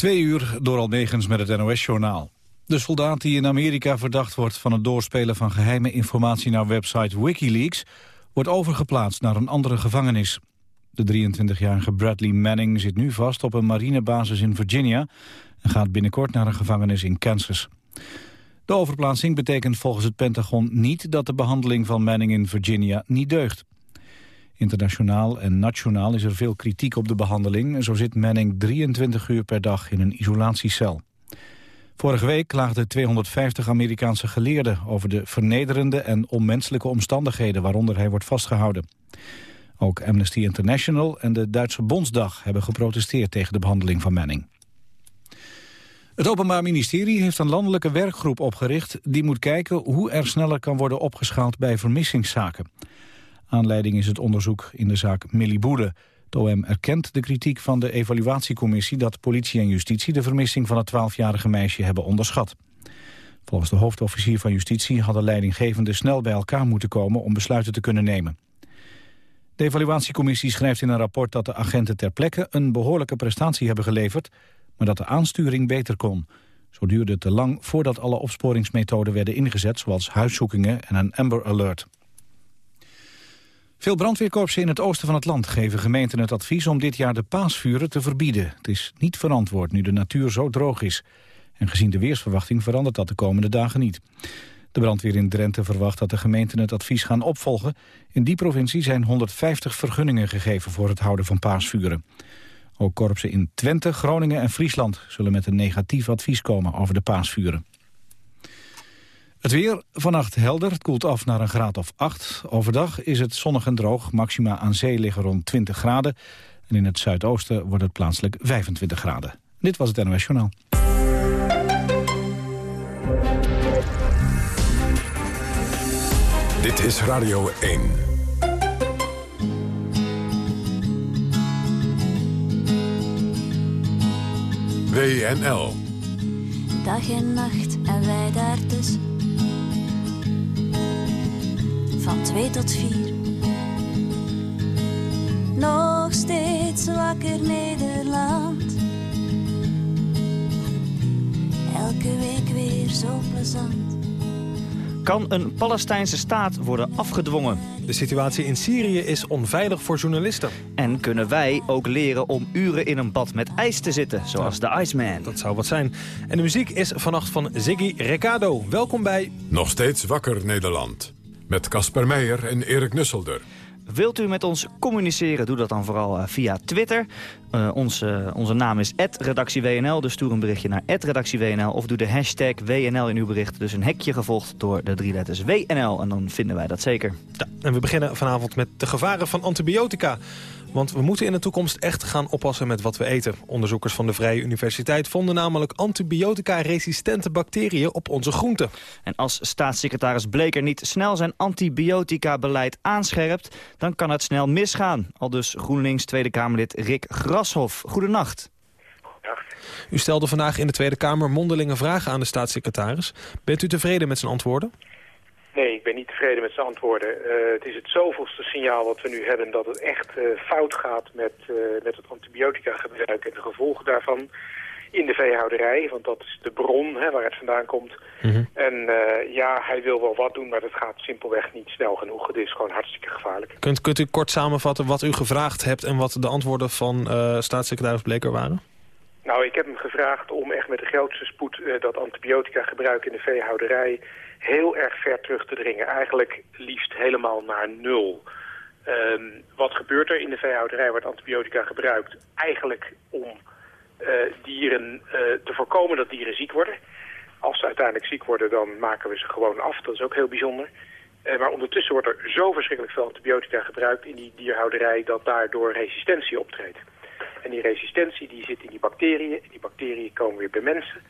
Twee uur door Almegens met het NOS-journaal. De soldaat die in Amerika verdacht wordt van het doorspelen van geheime informatie naar website Wikileaks wordt overgeplaatst naar een andere gevangenis. De 23-jarige Bradley Manning zit nu vast op een marinebasis in Virginia en gaat binnenkort naar een gevangenis in Kansas. De overplaatsing betekent volgens het Pentagon niet dat de behandeling van Manning in Virginia niet deugt. Internationaal en nationaal is er veel kritiek op de behandeling. Zo zit Manning 23 uur per dag in een isolatiecel. Vorige week klaagden 250 Amerikaanse geleerden over de vernederende en onmenselijke omstandigheden waaronder hij wordt vastgehouden. Ook Amnesty International en de Duitse Bondsdag hebben geprotesteerd tegen de behandeling van Manning. Het Openbaar Ministerie heeft een landelijke werkgroep opgericht... die moet kijken hoe er sneller kan worden opgeschaald bij vermissingszaken. Aanleiding is het onderzoek in de zaak Millie Boele. Het OM erkent de kritiek van de evaluatiecommissie... dat politie en justitie de vermissing van het 12-jarige meisje hebben onderschat. Volgens de hoofdofficier van justitie hadden leidinggevenden snel bij elkaar moeten komen... om besluiten te kunnen nemen. De evaluatiecommissie schrijft in een rapport dat de agenten ter plekke... een behoorlijke prestatie hebben geleverd, maar dat de aansturing beter kon. Zo duurde het te lang voordat alle opsporingsmethoden werden ingezet... zoals huiszoekingen en een Amber Alert. Veel brandweerkorpsen in het oosten van het land geven gemeenten het advies om dit jaar de paasvuren te verbieden. Het is niet verantwoord nu de natuur zo droog is. En gezien de weersverwachting verandert dat de komende dagen niet. De brandweer in Drenthe verwacht dat de gemeenten het advies gaan opvolgen. In die provincie zijn 150 vergunningen gegeven voor het houden van paasvuren. Ook korpsen in Twente, Groningen en Friesland zullen met een negatief advies komen over de paasvuren. Het weer, vannacht helder, het koelt af naar een graad of 8. Overdag is het zonnig en droog, maxima aan zee liggen rond 20 graden. En in het zuidoosten wordt het plaatselijk 25 graden. Dit was het NOS Journaal. Dit is Radio 1. WNL. Dag en nacht en wij daartussen van twee tot vier. Nog steeds wakker Nederland. Elke week weer zo plezant. Kan een Palestijnse staat worden afgedwongen? De situatie in Syrië is onveilig voor journalisten. En kunnen wij ook leren om uren in een bad met ijs te zitten, zoals de Iceman? Dat zou wat zijn. En de muziek is vannacht van Ziggy Recado. Welkom bij... Nog steeds wakker Nederland. Met Casper Meijer en Erik Nusselder. Wilt u met ons communiceren, doe dat dan vooral uh, via Twitter. Uh, onze, onze naam is redactieWNL, dus stuur een berichtje naar redactieWNL... of doe de hashtag WNL in uw bericht. Dus een hekje gevolgd door de drie letters WNL. En dan vinden wij dat zeker. Ja, en we beginnen vanavond met de gevaren van antibiotica. Want we moeten in de toekomst echt gaan oppassen met wat we eten. Onderzoekers van de Vrije Universiteit vonden namelijk antibiotica-resistente bacteriën op onze groenten. En als staatssecretaris Bleker niet snel zijn antibiotica-beleid aanscherpt, dan kan het snel misgaan. Al dus GroenLinks Tweede Kamerlid Rick Grashoff. Goedenacht. U stelde vandaag in de Tweede Kamer mondelinge vragen aan de staatssecretaris. Bent u tevreden met zijn antwoorden? Nee, ik ben niet tevreden met zijn antwoorden. Uh, het is het zoveelste signaal wat we nu hebben dat het echt uh, fout gaat met, uh, met het antibiotica gebruik en de gevolgen daarvan in de veehouderij. Want dat is de bron hè, waar het vandaan komt. Mm -hmm. En ja, hij wil wel wat doen, maar dat gaat simpelweg niet snel genoeg. Het is gewoon hartstikke gevaarlijk. Kunt, kunt u kort samenvatten wat u gevraagd hebt en wat de antwoorden van staatssecretaris Bleker waren? Nou, ik heb hem gevraagd om echt met de grootste spoed dat antibiotica gebruik in de veehouderij heel erg ver terug te dringen. Eigenlijk liefst helemaal naar nul. Um, wat gebeurt er in de veehouderij? Wordt antibiotica gebruikt eigenlijk om uh, dieren uh, te voorkomen dat dieren ziek worden. Als ze uiteindelijk ziek worden, dan maken we ze gewoon af. Dat is ook heel bijzonder. Uh, maar ondertussen wordt er zo verschrikkelijk veel antibiotica gebruikt in die dierhouderij... dat daardoor resistentie optreedt. En die resistentie die zit in die bacteriën. Die bacteriën komen weer bij mensen.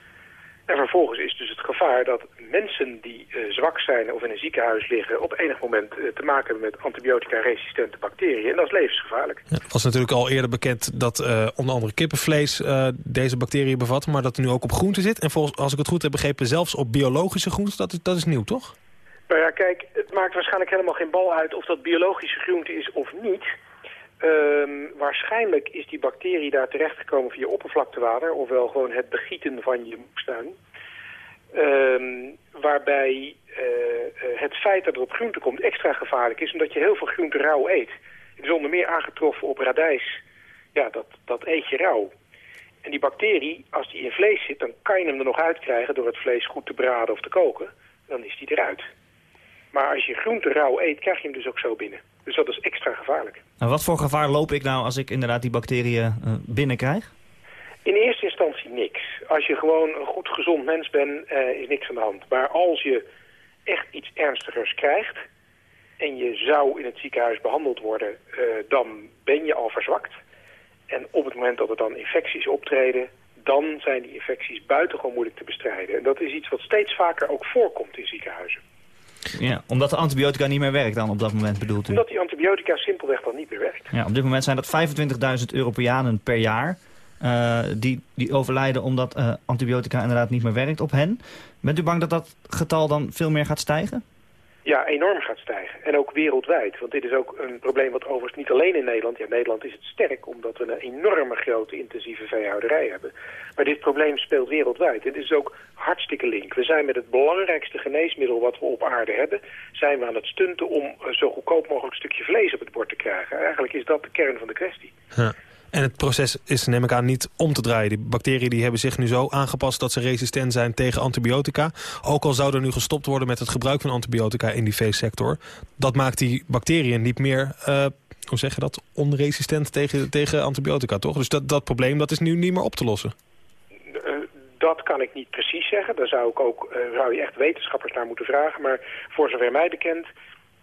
En vervolgens is dus het gevaar dat mensen die uh, zwak zijn of in een ziekenhuis liggen... op enig moment uh, te maken hebben met antibiotica-resistente bacteriën. En dat is levensgevaarlijk. Ja, het was natuurlijk al eerder bekend dat uh, onder andere kippenvlees deze bacteriën bevat... maar dat het nu ook op groenten zit. En volgens, als ik het goed heb begrepen, zelfs op biologische groenten. Dat is, dat is nieuw, toch? Nou ja, kijk, het maakt waarschijnlijk helemaal geen bal uit of dat biologische groente is of niet... Ehm, waarschijnlijk is die bacterie daar terechtgekomen via oppervlaktewater... ofwel gewoon het begieten van je moestuin. Ehm, waarbij eh, eh, het feit dat het op groente komt extra gevaarlijk is... omdat je heel veel groente rauw eet. Het is onder meer aangetroffen op radijs. Ja, dat, dat eet je rauw. En die bacterie, als die in vlees zit... dan kan je hem er nog uitkrijgen door het vlees goed te braden of te koken. Dan is die eruit. Maar als je groente rauw eet, krijg je hem dus ook zo binnen. Dus dat is extra gevaarlijk. Nou, wat voor gevaar loop ik nou als ik inderdaad die bacteriën uh, binnenkrijg? In eerste instantie niks. Als je gewoon een goed gezond mens bent, uh, is niks aan de hand. Maar als je echt iets ernstigers krijgt en je zou in het ziekenhuis behandeld worden, uh, dan ben je al verzwakt. En op het moment dat er dan infecties optreden, dan zijn die infecties buitengewoon moeilijk te bestrijden. En dat is iets wat steeds vaker ook voorkomt in ziekenhuizen. Ja, omdat de antibiotica niet meer werkt dan op dat moment bedoelt u? Omdat die antibiotica simpelweg dan niet meer werkt. Ja, op dit moment zijn dat 25.000 Europeanen per jaar... Uh, die, die overlijden omdat uh, antibiotica inderdaad niet meer werkt op hen. Bent u bang dat dat getal dan veel meer gaat stijgen? Ja, enorm gaat stijgen. En ook wereldwijd. Want dit is ook een probleem wat overigens niet alleen in Nederland... Ja, Nederland is het sterk omdat we een enorme grote intensieve veehouderij hebben. Maar dit probleem speelt wereldwijd. Het is ook hartstikke link. We zijn met het belangrijkste geneesmiddel wat we op aarde hebben... zijn we aan het stunten om zo goedkoop mogelijk een stukje vlees op het bord te krijgen. Eigenlijk is dat de kern van de kwestie. Ja. En het proces is, neem ik aan, niet om te draaien. Die bacteriën die hebben zich nu zo aangepast dat ze resistent zijn tegen antibiotica. Ook al zou er nu gestopt worden met het gebruik van antibiotica in die veesector. Dat maakt die bacteriën niet meer, uh, hoe zeg je dat, onresistent tegen, tegen antibiotica, toch? Dus dat, dat probleem dat is nu niet meer op te lossen. Dat kan ik niet precies zeggen. Daar zou, ik ook, uh, zou je echt wetenschappers naar moeten vragen. Maar voor zover mij bekend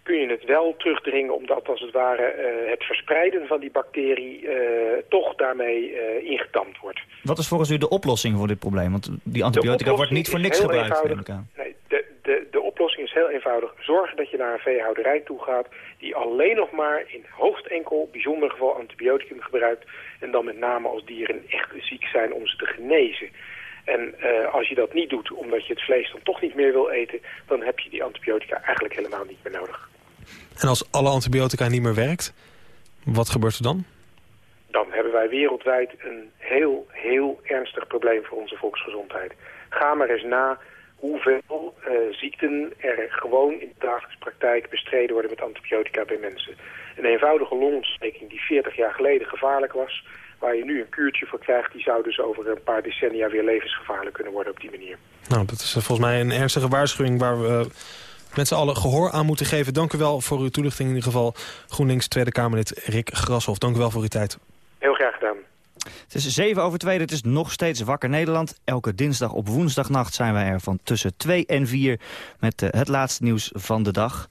kun je het wel terugdringen omdat als het ware uh, het verspreiden van die bacterie uh, toch daarmee uh, ingetamd wordt. Wat is volgens u de oplossing voor dit probleem? Want die antibiotica wordt niet voor niks gebruikt. Nee, de, de, de oplossing is heel eenvoudig. Zorg dat je naar een veehouderij toe gaat die alleen nog maar in hoogst enkel bijzonder geval antibioticum gebruikt. En dan met name als dieren echt ziek zijn om ze te genezen. En uh, als je dat niet doet omdat je het vlees dan toch niet meer wil eten... dan heb je die antibiotica eigenlijk helemaal niet meer nodig. En als alle antibiotica niet meer werkt, wat gebeurt er dan? Dan hebben wij wereldwijd een heel, heel ernstig probleem voor onze volksgezondheid. Ga maar eens na hoeveel uh, ziekten er gewoon in de dagelijkse praktijk bestreden worden met antibiotica bij mensen. Een eenvoudige longontsteking die 40 jaar geleden gevaarlijk was, waar je nu een kuurtje voor krijgt, die zou dus over een paar decennia weer levensgevaarlijk kunnen worden op die manier. Nou, dat is volgens mij een ernstige waarschuwing waar we met z'n allen gehoor aan moeten geven. Dank u wel voor uw toelichting in ieder geval. GroenLinks Tweede Kamerlid Rick Grashoff. Dank u wel voor uw tijd. Heel graag gedaan. Het is 7 over 2, het is nog steeds Wakker Nederland. Elke dinsdag op woensdagnacht zijn wij er van tussen 2 en 4... met uh, het laatste nieuws van de dag.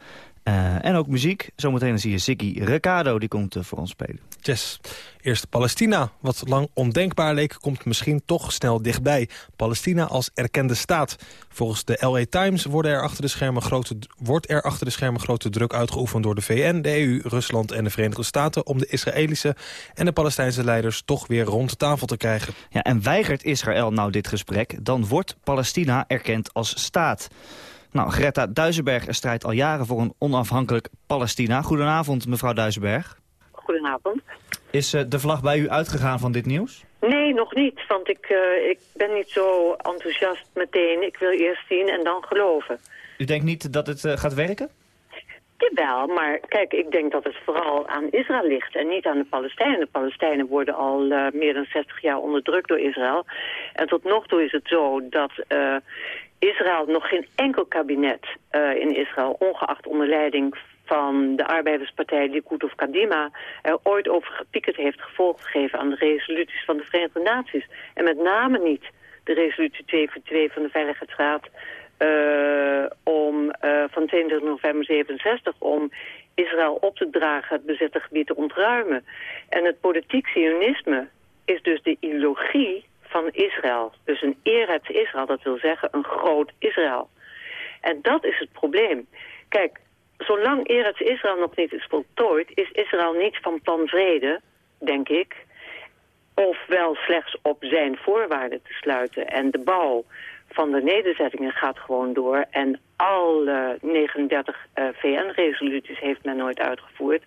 Uh, en ook muziek. Zometeen zie je Ziggy Ricardo, die komt uh, voor ons spelen. Yes. Eerst Palestina. Wat lang ondenkbaar leek, komt misschien toch snel dichtbij. Palestina als erkende staat. Volgens de LA Times worden er achter de schermen grote, wordt er achter de schermen grote druk uitgeoefend door de VN, de EU, Rusland en de Verenigde Staten... om de Israëlische en de Palestijnse leiders toch weer rond de tafel te krijgen. Ja, en weigert Israël nou dit gesprek, dan wordt Palestina erkend als staat. Nou, Greta Duisenberg strijdt al jaren voor een onafhankelijk Palestina. Goedenavond, mevrouw Duisenberg. Goedenavond. Is uh, de vlag bij u uitgegaan van dit nieuws? Nee, nog niet, want ik, uh, ik ben niet zo enthousiast meteen. Ik wil eerst zien en dan geloven. U denkt niet dat het uh, gaat werken? Jawel, maar kijk, ik denk dat het vooral aan Israël ligt en niet aan de Palestijnen. De Palestijnen worden al uh, meer dan 60 jaar onderdrukt door Israël. En tot nog toe is het zo dat uh, Israël nog geen enkel kabinet uh, in Israël, ongeacht onder leiding van de arbeiderspartij Likud of Kadima... er ooit over gepiekerd heeft gevolg gegeven aan de resoluties van de Verenigde Naties. En met name niet de resolutie 242 van de Veiligheidsraad... Uh, om, uh, van 22 november 67 om Israël op te dragen het bezette gebied te ontruimen. En het politiek sionisme is dus de ideologie van Israël. Dus een Eretz Israël, dat wil zeggen een groot Israël. En dat is het probleem. Kijk, zolang Eretz Israël nog niet is voltooid... is Israël niet van plan vrede, denk ik. ofwel slechts op zijn voorwaarden te sluiten en de bouw van de nederzettingen gaat gewoon door. En alle 39 uh, VN-resoluties heeft men nooit uitgevoerd.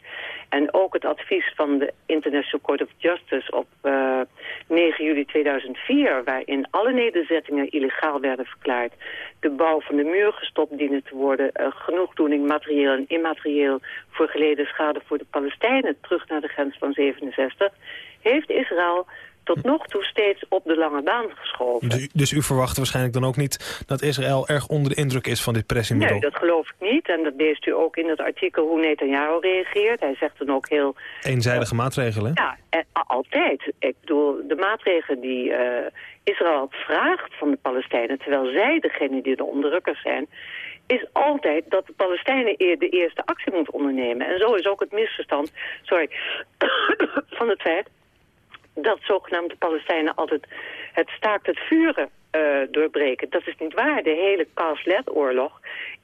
En ook het advies van de International Court of Justice op uh, 9 juli 2004... waarin alle nederzettingen illegaal werden verklaard... de bouw van de muur gestopt dienen te worden... Uh, genoegdoening materieel en immaterieel voor geleden schade voor de Palestijnen... terug naar de grens van 67... heeft Israël tot nog toe steeds op de lange baan geschoven. Dus, dus, u verwacht waarschijnlijk dan ook niet dat Israël erg onder de indruk is van dit pressiemiddel? Nee, dat geloof ik niet. En dat leest u ook in het artikel hoe Netanyahu reageert. Hij zegt dan ook heel... Eenzijdige uh, maatregelen? Ja, en, altijd. Ik bedoel, de maatregelen die uh, Israël vraagt van de Palestijnen... terwijl zij degene die de onderdrukkers zijn is altijd dat de Palestijnen de eerste actie moeten ondernemen. En zo is ook het misverstand sorry, van het feit dat zogenaamde Palestijnen altijd het staakt het vuren uh, doorbreken. Dat is niet waar. De hele Kaaslet-oorlog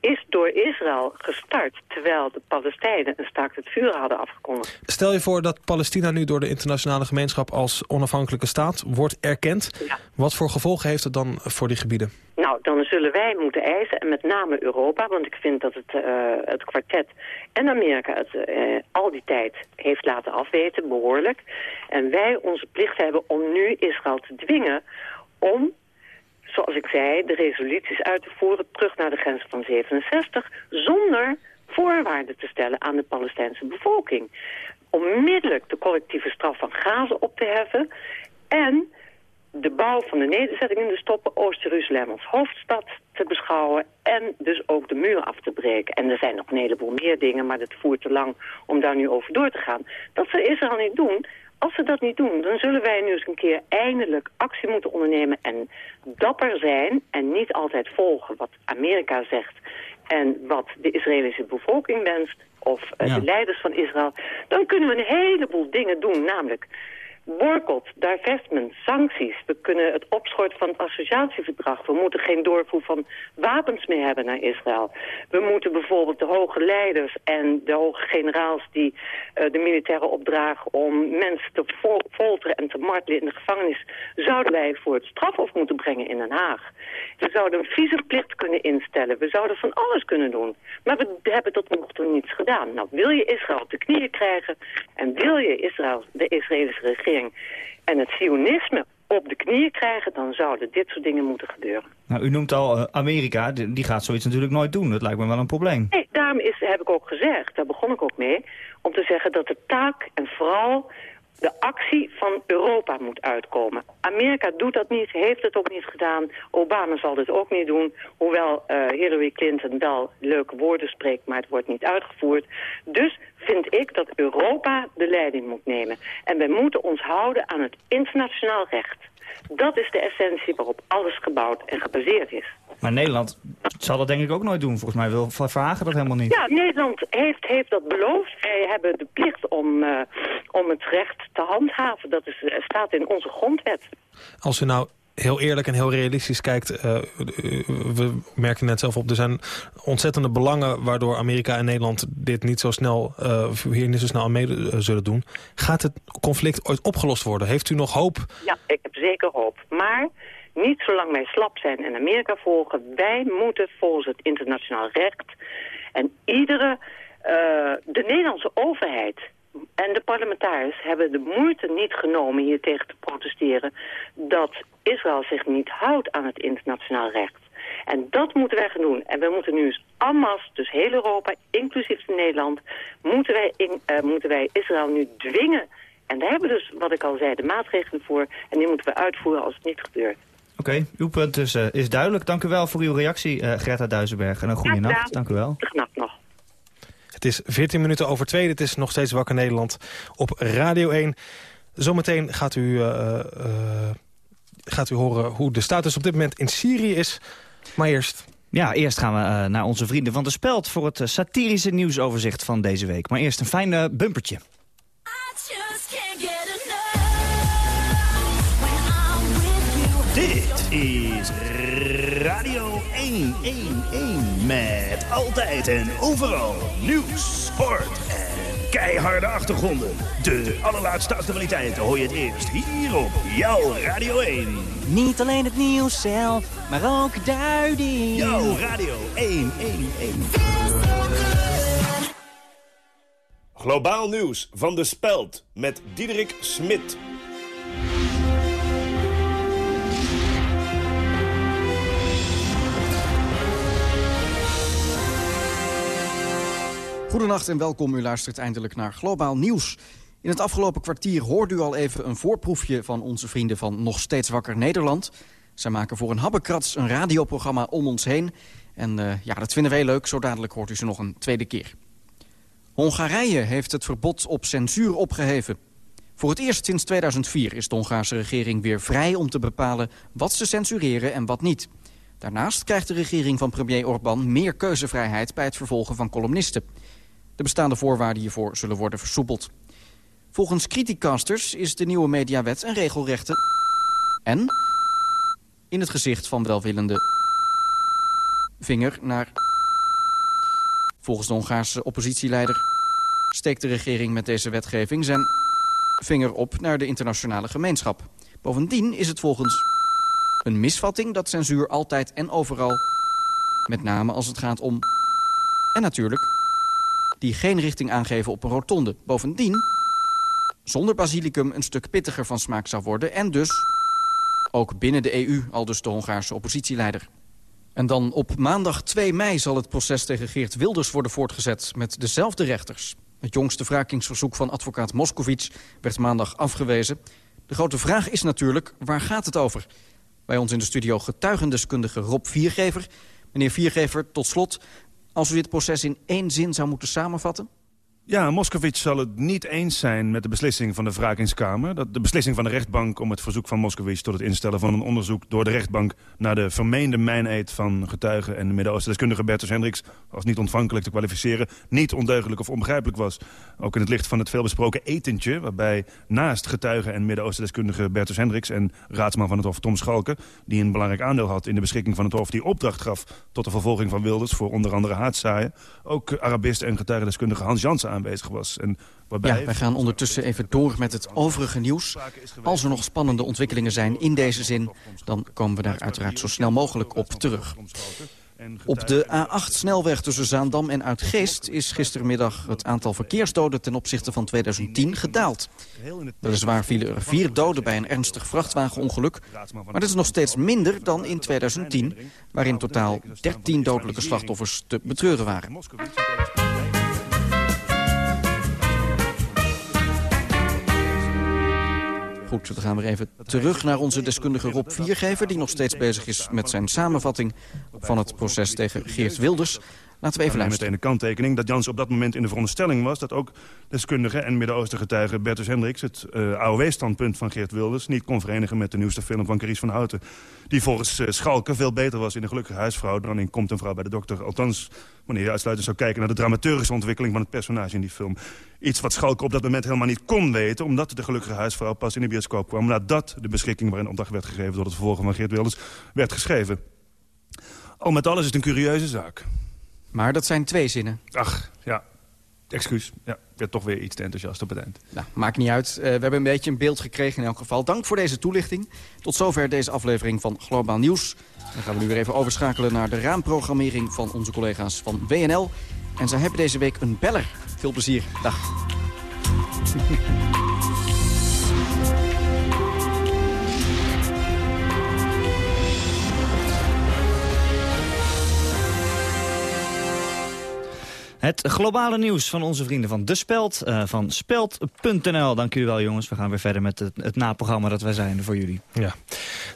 is door Israël gestart... terwijl de Palestijnen een staakt het vuren hadden afgekondigd. Stel je voor dat Palestina nu door de internationale gemeenschap... als onafhankelijke staat wordt erkend. Ja. Wat voor gevolgen heeft het dan voor die gebieden? Nou, dan zullen wij moeten eisen, en met name Europa... want ik vind dat het, uh, het kwartet en Amerika het uh, al die tijd heeft laten afweten, behoorlijk. En wij onze plicht hebben om nu Israël te dwingen om zoals ik zei, de resoluties uit te voeren terug naar de grens van 67, zonder voorwaarden te stellen aan de Palestijnse bevolking. Onmiddellijk de collectieve straf van Gaza op te heffen en de bouw van de nederzettingen te stoppen, Oost-Jeruzalem als hoofdstad te beschouwen en dus ook de muur af te breken. En er zijn nog een heleboel meer dingen, maar dat voert te lang om daar nu over door te gaan. Dat zal Israël niet doen, als ze dat niet doen, dan zullen wij nu eens een keer eindelijk actie moeten ondernemen en dapper zijn en niet altijd volgen wat Amerika zegt en wat de Israëlische bevolking wenst of uh, ja. de leiders van Israël. Dan kunnen we een heleboel dingen doen, namelijk boycott, divestment, sancties. We kunnen het opschorten van het associatieverdrag. We moeten geen doorvoer van wapens meer hebben naar Israël. We moeten bijvoorbeeld de hoge leiders en de hoge generaals... die uh, de militairen opdragen om mensen te fol folteren en te martelen in de gevangenis... zouden wij voor het strafhof moeten brengen in Den Haag. We zouden een visumplicht kunnen instellen. We zouden van alles kunnen doen. Maar we hebben tot nog toe niets gedaan. Nou, wil je Israël op de knieën krijgen... en wil je Israël, de Israëlische regering en het sionisme op de knieën krijgen... dan zouden dit soort dingen moeten gebeuren. Nou, u noemt al uh, Amerika, die gaat zoiets natuurlijk nooit doen. Dat lijkt me wel een probleem. Nee, daarom is, heb ik ook gezegd, daar begon ik ook mee... om te zeggen dat de taak en vooral de actie van Europa moet uitkomen. Amerika doet dat niet, heeft het ook niet gedaan. Obama zal dit ook niet doen. Hoewel uh, Hillary Clinton wel leuke woorden spreekt, maar het wordt niet uitgevoerd. Dus vind ik dat Europa de leiding moet nemen. En wij moeten ons houden aan het internationaal recht. Dat is de essentie waarop alles gebouwd en gebaseerd is. Maar Nederland zal dat denk ik ook nooit doen. Volgens mij wil Verhagen dat helemaal niet. Ja, Nederland heeft, heeft dat beloofd. Wij hebben de plicht om, uh, om het recht te handhaven. Dat is, staat in onze grondwet. Als u nou heel eerlijk en heel realistisch kijkt... Uh, we merken net zelf op, er zijn ontzettende belangen... waardoor Amerika en Nederland dit niet zo snel, uh, hier niet zo snel aan mee zullen doen. Gaat het conflict ooit opgelost worden? Heeft u nog hoop? Ja, ik heb zeker hoop. Maar niet zolang wij slap zijn en Amerika volgen. Wij moeten volgens het internationaal recht en iedere... de Nederlandse overheid en de parlementariërs hebben de moeite niet genomen hier tegen te protesteren... dat Israël zich niet houdt aan het internationaal recht. En dat moeten wij gaan doen. En we moeten nu eens dus heel Europa, inclusief Nederland... moeten wij, in, uh, moeten wij Israël nu dwingen. En daar hebben we dus, wat ik al zei, de maatregelen voor. En die moeten we uitvoeren als het niet gebeurt. Oké, okay, uw punt dus, uh, is duidelijk. Dank u wel voor uw reactie, uh, Greta Duisenberg. En een goede ja, nacht. Dank u wel. Nacht nog. Het is 14 minuten over twee. Dit is nog steeds Wakker Nederland op Radio 1. Zometeen gaat u, uh, uh, gaat u horen hoe de status op dit moment in Syrië is. Maar eerst... Ja, eerst gaan we uh, naar onze vrienden van de Speld... voor het satirische nieuwsoverzicht van deze week. Maar eerst een fijn bumpertje. Dit is Radio 111 met altijd en overal nieuws, sport en keiharde achtergronden. De allerlaatste actualiteiten hoor je het eerst hier op jouw Radio 1. Niet alleen het nieuws zelf, maar ook duiding. Jouw Radio 111. Globaal nieuws van de Speld met Diederik Smit. Goedenacht en welkom. U luistert eindelijk naar Globaal Nieuws. In het afgelopen kwartier hoorde u al even een voorproefje van onze vrienden van Nog Steeds Wakker Nederland. Zij maken voor een habbekrats een radioprogramma om ons heen. En uh, ja, dat vinden wij leuk. Zo dadelijk hoort u ze nog een tweede keer. Hongarije heeft het verbod op censuur opgeheven. Voor het eerst sinds 2004 is de Hongaarse regering weer vrij om te bepalen wat ze censureren en wat niet. Daarnaast krijgt de regering van premier Orbán meer keuzevrijheid bij het vervolgen van columnisten. De bestaande voorwaarden hiervoor zullen worden versoepeld. Volgens criticasters is de nieuwe mediawet een regelrechte... en in het gezicht van welwillende vinger naar... Volgens de Hongaarse oppositieleider steekt de regering met deze wetgeving zijn vinger op naar de internationale gemeenschap. Bovendien is het volgens een misvatting dat censuur altijd en overal, met name als het gaat om... en natuurlijk die geen richting aangeven op een rotonde. Bovendien, zonder basilicum een stuk pittiger van smaak zou worden... en dus ook binnen de EU, al dus de Hongaarse oppositieleider. En dan op maandag 2 mei zal het proces tegen Geert Wilders worden voortgezet... met dezelfde rechters. Het jongste wrakingsverzoek van advocaat Moscovic werd maandag afgewezen. De grote vraag is natuurlijk, waar gaat het over? Bij ons in de studio getuigendeskundige Rob Viergever. Meneer Viergever, tot slot, als u dit proces in één zin zou moeten samenvatten? Ja, Moscovic zal het niet eens zijn met de beslissing van de wrakingskamer. Dat de beslissing van de rechtbank om het verzoek van Moscovic... tot het instellen van een onderzoek door de rechtbank... naar de vermeende mijneed van getuigen en de Midden-Oosten-deskundige Bertus Hendricks... als niet ontvankelijk te kwalificeren, niet ondeugelijk of onbegrijpelijk was. Ook in het licht van het veelbesproken etentje... waarbij naast getuigen en Midden-Oosten-deskundige Bertus Hendricks... en raadsman van het Hof Tom Schalke, die een belangrijk aandeel had... in de beschikking van het Hof die opdracht gaf tot de vervolging van Wilders... voor onder andere haatzaaien, ook Arabist en getuigendeskundige Hans Jansen aanwezig. En waarbij... Ja, wij gaan ondertussen even door met het overige nieuws. Als er nog spannende ontwikkelingen zijn in deze zin... dan komen we daar uiteraard zo snel mogelijk op terug. Op de A8-snelweg tussen Zaandam en Uitgeest is gistermiddag het aantal verkeersdoden ten opzichte van 2010 gedaald. Weliswaar vielen er vier doden bij een ernstig vrachtwagenongeluk, maar dat is nog steeds minder dan in 2010, waarin in totaal 13 dodelijke slachtoffers te betreuren waren. Goed, dan gaan we even terug naar onze deskundige Rob Viergever... die nog steeds bezig is met zijn samenvatting van het proces tegen Geert Wilders. Laten we even luisteren. Meteen een kanttekening dat Jans op dat moment in de veronderstelling was... dat ook deskundige en Midden-Oosten getuige Bertus Hendricks... het uh, AOW-standpunt van Geert Wilders niet kon verenigen... met de nieuwste film van Carice van Houten. Die volgens uh, Schalke veel beter was in de gelukkige huisvrouw... dan in Komt een vrouw bij de dokter. Althans, wanneer je uitsluitend zou kijken... naar de dramaturgische ontwikkeling van het personage in die film. Iets wat Schalke op dat moment helemaal niet kon weten... omdat de gelukkige huisvrouw pas in de bioscoop kwam... nadat de beschikking waarin opdracht werd gegeven... door het vervolgen van Geert Wilders werd geschreven. Al met alles is het een curieuze zaak. Maar dat zijn twee zinnen. Ach, ja. Excuus. Ja, ik werd toch weer iets te enthousiast op het eind. Nou, maakt niet uit. Uh, we hebben een beetje een beeld gekregen in elk geval. Dank voor deze toelichting. Tot zover deze aflevering van Globaal Nieuws. Dan gaan we nu weer even overschakelen naar de raamprogrammering van onze collega's van WNL. En zij hebben deze week een beller. Veel plezier. Dag. Het globale nieuws van onze vrienden van De Speld, uh, van Speld.nl. Dank jullie wel jongens. We gaan weer verder met het, het naprogramma dat wij zijn voor jullie. Ja.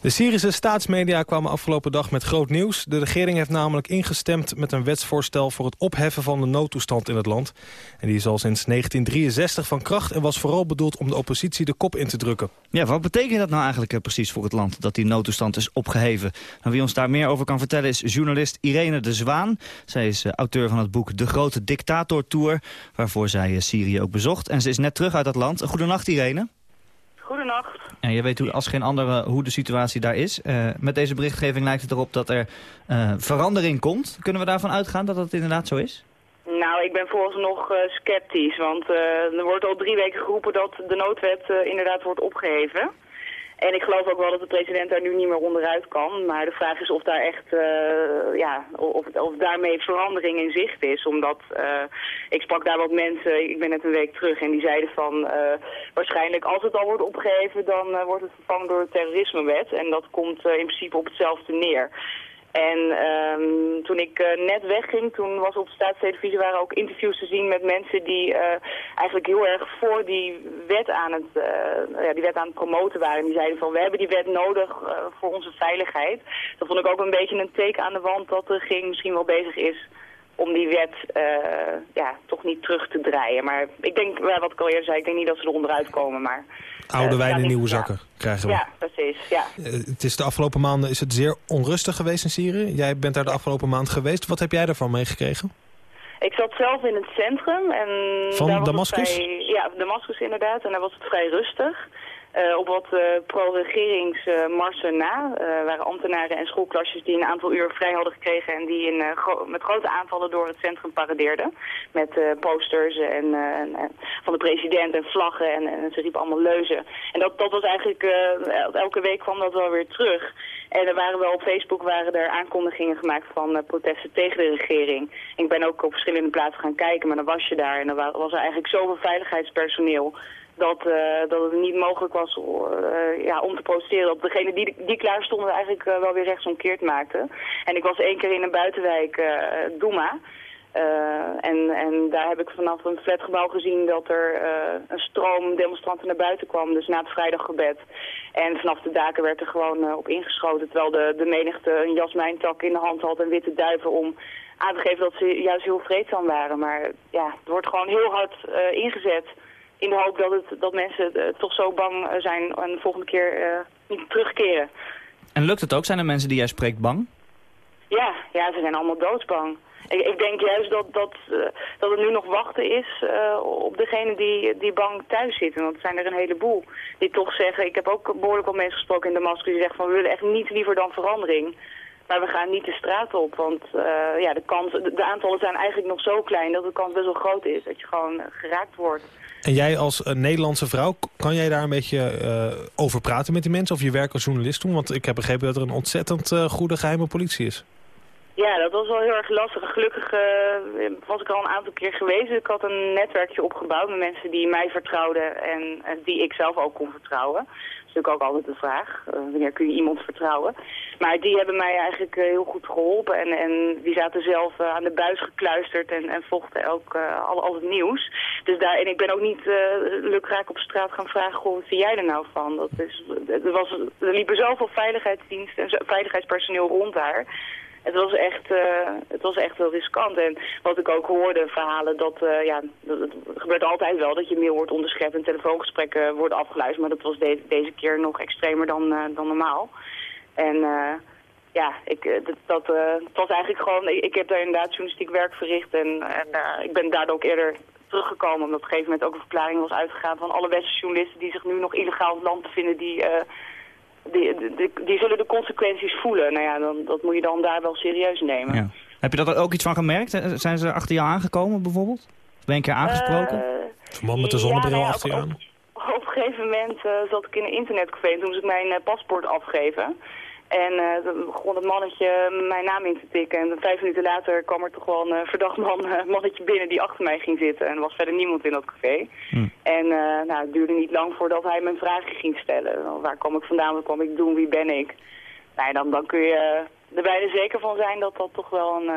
De Syrische staatsmedia kwamen afgelopen dag met groot nieuws. De regering heeft namelijk ingestemd met een wetsvoorstel... voor het opheffen van de noodtoestand in het land. En die is al sinds 1963 van kracht... en was vooral bedoeld om de oppositie de kop in te drukken. Ja, wat betekent dat nou eigenlijk uh, precies voor het land... dat die noodtoestand is opgeheven? Nou, wie ons daar meer over kan vertellen is journalist Irene de Zwaan. Zij is uh, auteur van het boek De Grote Dictator-tour... waarvoor zij Syrië ook bezocht. En ze is net terug uit dat land. Goedenacht, Irene. Goedenacht. En je weet hoe, als geen andere hoe de situatie daar is. Uh, met deze berichtgeving lijkt het erop dat er uh, verandering komt. Kunnen we daarvan uitgaan dat dat inderdaad zo is? Nou, ik ben vooralsnog uh, sceptisch, want er wordt al drie weken geroepen dat de noodwet inderdaad wordt opgeheven. En ik geloof ook wel dat de president daar nu niet meer onderuit kan. Maar de vraag is of daar echt, uh, ja, of, of daarmee verandering in zicht is. Omdat, uh, ik sprak daar wat mensen, ik ben net een week terug, en die zeiden van, uh, waarschijnlijk als het al wordt opgeheven, dan wordt het vervangen door de terrorismewet. En dat komt in principe op hetzelfde neer. En um, toen ik uh, net wegging, toen was op staatstelevisie waren ook interviews te zien met mensen die uh, eigenlijk heel erg voor die wet aan het, uh, ja, die wet aan het promoten waren. En die zeiden van, we hebben die wet nodig voor onze veiligheid. Dat vond ik ook een beetje een teken aan de wand dat de regering misschien wel bezig is om die wet ja, toch niet terug te draaien. Maar ik denk, wat ik al eerder zei, ik denk niet dat ze er onderuit komen, maar... Oude wijn in nieuwe zakken krijgen we. Ja, precies. Ja. het is de afgelopen maanden is het zeer onrustig geweest in Syrië. Jij bent daar de afgelopen maand geweest. Wat heb jij daarvan meegekregen? Ik zat zelf in het centrum. En Van Damascus? Vrij, ja, Damascus inderdaad. En daar was het vrij rustig. Uh, op wat uh, pro-regeringsmarsen uh, na waren ambtenaren en schoolklasjes die een aantal uur vrij hadden gekregen en die in, gro met grote aanvallen door het centrum paradeerden. Met posters en, en, van de president en vlaggen en, en, ze riepen allemaal leuzen. En dat, dat was eigenlijk, elke week kwam dat wel weer terug. En er waren wel op Facebook waren er aankondigingen gemaakt van protesten tegen de regering. ik ben ook op verschillende plaatsen gaan kijken, maar dan was je daar en dan was er eigenlijk zoveel veiligheidspersoneel dat, uh, dat het niet mogelijk was uh, ja, om te protesteren op degene die, die klaar stonden eigenlijk uh, wel weer rechtsomkeerd maakten. En ik was één keer in een buitenwijk, Douma. en, en daar heb ik vanaf een flatgebouw gezien dat er een stroom demonstranten naar buiten kwam, dus na het vrijdaggebed. En vanaf de daken werd er gewoon op ingeschoten, terwijl de, de menigte een jasmijntak in de hand had en witte duiven om aan te geven dat ze juist heel vreedzaam waren. Maar ja, het wordt gewoon heel hard ingezet in de hoop dat, het, dat mensen uh, toch zo bang zijn en de volgende keer uh, niet terugkeren. En lukt het ook? Zijn er mensen die jij spreekt bang? Ja, ja ze zijn allemaal doodsbang. Ik, ik denk juist dat, dat, dat het nu nog wachten is op degene die, die bang thuis zitten. Want er zijn er een heleboel die toch zeggen... Ik heb ook behoorlijk wat mensen gesproken in Damascus die zeggen van... we willen echt niet liever dan verandering. Maar we gaan niet de straat op, want ja, de, kans, de, de aantallen zijn eigenlijk nog zo klein... dat de kans best wel groot is dat je gewoon geraakt wordt. En jij als uh, Nederlandse vrouw, kan jij daar een beetje uh, over praten met die mensen? Of je werk als journalist doen? Want ik heb begrepen dat er een ontzettend uh, goede geheime politie is. Ja, dat was wel heel erg lastig. Gelukkig was ik al een aantal keer geweest. Ik had een netwerkje opgebouwd met mensen die mij vertrouwden en die ik zelf ook kon vertrouwen is natuurlijk ook altijd de vraag. Uh, wanneer kun je iemand vertrouwen? Maar die hebben mij eigenlijk uh, heel goed geholpen. En, en die zaten zelf uh, aan de buis gekluisterd en, en vochten ook al, al het nieuws. Dus daar, en ik ben ook niet lukraak op straat gaan vragen, goh, wat vind jij er nou van? Dat is, er, was, er liepen zoveel veiligheidsdiensten en veiligheidspersoneel rond daar. Het was echt, uh, het was echt wel riskant. En wat ik ook hoorde, verhalen, dat, uh, ja, het gebeurt altijd wel dat je mail wordt onderschept en telefoongesprekken worden afgeluisterd. Maar dat was de deze keer nog extremer dan, dan normaal. En ja, ik, dat, dat het was eigenlijk gewoon, ik, ik, heb daar inderdaad journalistiek werk verricht. En, en ik ben daardoor ook eerder teruggekomen, omdat op een gegeven moment ook een verklaring was uitgegaan van alle westerse journalisten die zich nu nog illegaal in het land bevinden, die die, die, die, zullen de consequenties voelen. Nou ja, dan, dat moet je dan daar wel serieus nemen. Ja. Heb je daar ook iets van gemerkt? Zijn ze achter jou aangekomen bijvoorbeeld? Ben je een keer aangesproken? Uh, man met de zonnebril ja, achter je aan? Op, op, een gegeven moment uh, zat ik in een internetcafé en toen moest ik mijn uh, paspoort afgeven. En uh, dan begon het mannetje mijn naam in te tikken. En vijf minuten later kwam er toch wel een uh, verdacht man, uh, mannetje binnen die achter mij ging zitten. En er was verder niemand in dat café. Hm. En nou, het duurde niet lang voordat hij mijn vragen ging stellen. Waar kom ik vandaan, wat kom ik doen, wie ben ik? Nou, dan, dan kun je er bijna zeker van zijn dat dat toch wel een,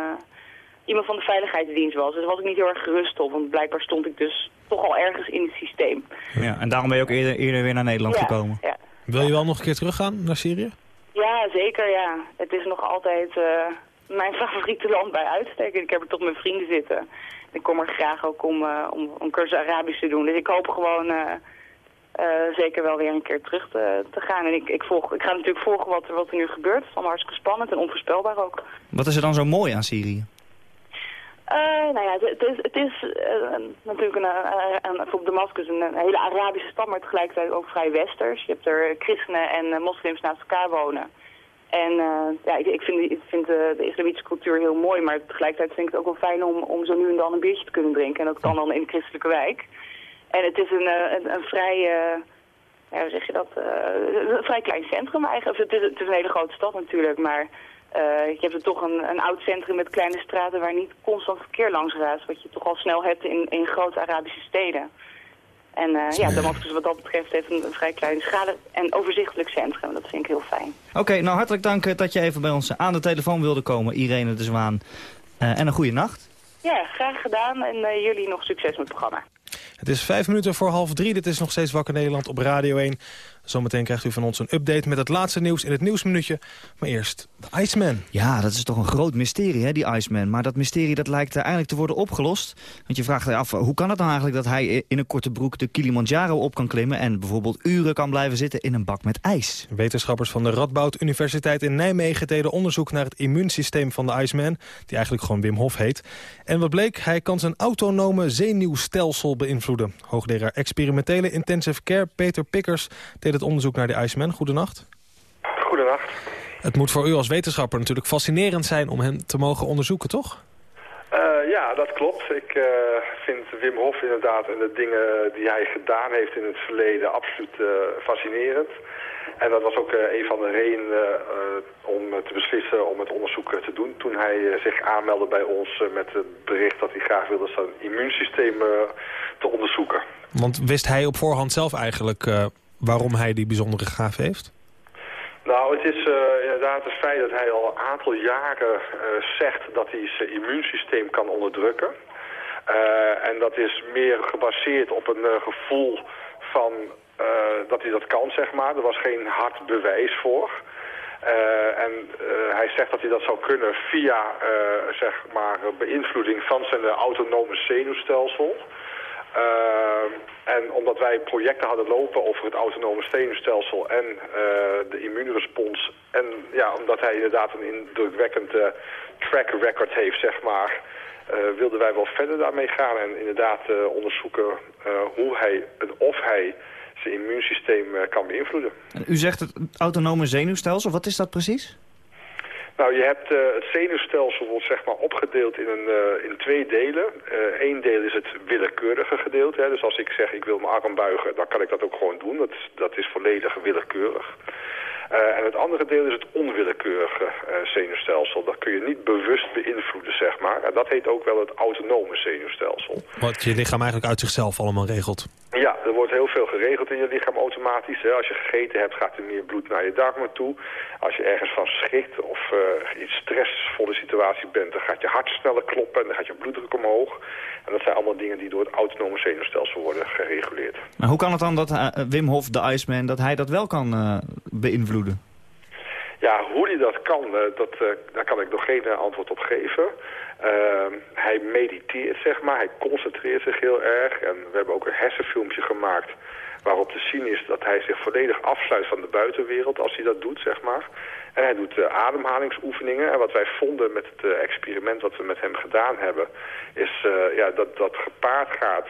iemand van de veiligheidsdienst was. Dus daar was ik niet heel erg gerust op, want blijkbaar stond ik dus toch al ergens in het systeem. Ja, en daarom ben je ook eerder, eerder weer naar Nederland ja, gekomen. Ja. Wil je wel nog een keer teruggaan naar Syrië? Ja, zeker ja. Het is nog altijd uh, mijn favoriete land bij uitstek. Ik heb er toch mijn vrienden zitten. Ik kom er graag ook om, uh, om een cursus Arabisch te doen. Dus ik hoop gewoon uh, zeker wel weer een keer terug te, te gaan. En ik, ik, volg, ik ga natuurlijk volgen wat er, wat er nu gebeurt. Het is allemaal hartstikke spannend en onvoorspelbaar ook. Wat is er dan zo mooi aan Syrië? Nou ja, het is, het is natuurlijk een, een, voor Damascus een, een, hele Arabische stad, maar tegelijkertijd ook vrij westers. Je hebt er christenen en moslims naast elkaar wonen. En uh, ja, ik, ik, vind, ik vind de, islamitische cultuur heel mooi, maar tegelijkertijd vind ik het ook wel fijn om, om zo nu en dan een biertje te kunnen drinken. En dat kan dan in de christelijke wijk. En het is een, een, een vrij, uh, ja, hoe zeg je dat, uh, een vrij klein centrum eigenlijk. Het is, het is een hele grote stad natuurlijk, maar je hebt er toch een, een oud centrum met kleine straten waar niet constant verkeer langs raast. Wat je toch al snel hebt in, in grote Arabische steden. En uh, ja, Damascus wat dat betreft heeft een, een, vrij kleine schade en overzichtelijk centrum. Dat vind ik heel fijn. Oké, nou hartelijk dank eh, dat je even bij ons aan de telefoon wilde komen, Irene de Zwaan. Uh, en een goede nacht. Ja, graag gedaan en uh, jullie nog succes met het programma. Het is vijf minuten voor half drie. Dit is nog steeds Wakker Nederland op Radio 1. Zometeen krijgt u van ons een update met het laatste nieuws in het nieuwsminuutje. Maar eerst de Iceman. Ja, dat is toch een groot mysterie, hè, die Iceman. Maar dat mysterie dat lijkt eindelijk te worden opgelost. Want je vraagt je af, hoe kan het nou eigenlijk dat hij in een korte broek de Kilimanjaro op kan klimmen... en bijvoorbeeld uren kan blijven zitten in een bak met ijs? Wetenschappers van de Radboud Universiteit in Nijmegen deden onderzoek naar het immuunsysteem van de Iceman... die eigenlijk gewoon Wim Hof heet. En wat bleek, hij kan zijn autonome zenuwstelsel beïnvloeden. Hoogleraar experimentele intensive care Peter Pikkers deed het onderzoek naar de Iceman. Goedenacht. Goedenacht. Het moet voor u als wetenschapper natuurlijk fascinerend zijn om hem te mogen onderzoeken, toch? Uh, ja, dat klopt. Ik uh, vind Wim Hof inderdaad en de dingen die hij gedaan heeft in het verleden absoluut uh, fascinerend. En dat was ook een van de redenen om te beslissen om het onderzoek te doen. Toen hij zich aanmeldde bij ons met het bericht dat hij graag wilde zijn immuunsysteem te onderzoeken. Want wist hij op voorhand zelf eigenlijk waarom hij die bijzondere gaaf heeft? Nou, het is uh, inderdaad het feit dat hij al een aantal jaren uh, zegt dat hij zijn immuunsysteem kan onderdrukken. Uh, en dat is meer gebaseerd op een gevoel van dat hij dat kan, zeg maar. Er was geen hard bewijs voor. en hij zegt dat hij dat zou kunnen via, zeg maar, beïnvloeding van zijn autonome zenuwstelsel. Uh, en omdat wij projecten hadden lopen over het autonome zenuwstelsel en uh, de immuunrespons. En ja, omdat hij inderdaad een indrukwekkend track record heeft, zeg maar, uh, wilden wij wel verder daarmee gaan. En inderdaad onderzoeken hoe hij of hij zijn immuunsysteem kan beïnvloeden. En u zegt het autonome zenuwstelsel, wat is dat precies? Nou, je hebt uh, het zenuwstelsel wordt zeg maar opgedeeld in, een, uh, in twee delen. Eén uh, deel is het willekeurige gedeelte. Hè. Dus als ik zeg ik wil mijn arm buigen, dan kan ik dat ook gewoon doen. Dat, dat is volledig willekeurig. Uh, en het andere deel is het onwillekeurige uh, zenuwstelsel. Dat kun je niet bewust beïnvloeden, zeg maar. En dat heet ook wel het autonome zenuwstelsel. Wat je lichaam eigenlijk uit zichzelf allemaal regelt. Ja, er wordt heel veel geregeld in je lichaam automatisch. Hè. Als je gegeten hebt, gaat er meer bloed naar je darmen toe. Als je ergens van schrikt of uh, iets stressvolle situatie bent... dan gaat je hart sneller kloppen en dan gaat je bloeddruk omhoog. En dat zijn allemaal dingen die door het autonome zenuwstelsel worden gereguleerd. Maar hoe kan het dan dat uh, Wim Hof, de Iceman, dat hij dat wel kan uh, Ja, hoe hij dat kan, dat, daar kan ik nog geen antwoord op geven. Uh, hij mediteert, zeg maar. Hij concentreert zich heel erg. En we hebben ook een hersenfilmpje gemaakt waarop te zien is dat hij zich volledig afsluit van de buitenwereld als hij dat doet, zeg maar. En hij doet ademhalingsoefeningen. En wat wij vonden met het experiment wat we met hem gedaan hebben... is ja, dat dat gepaard gaat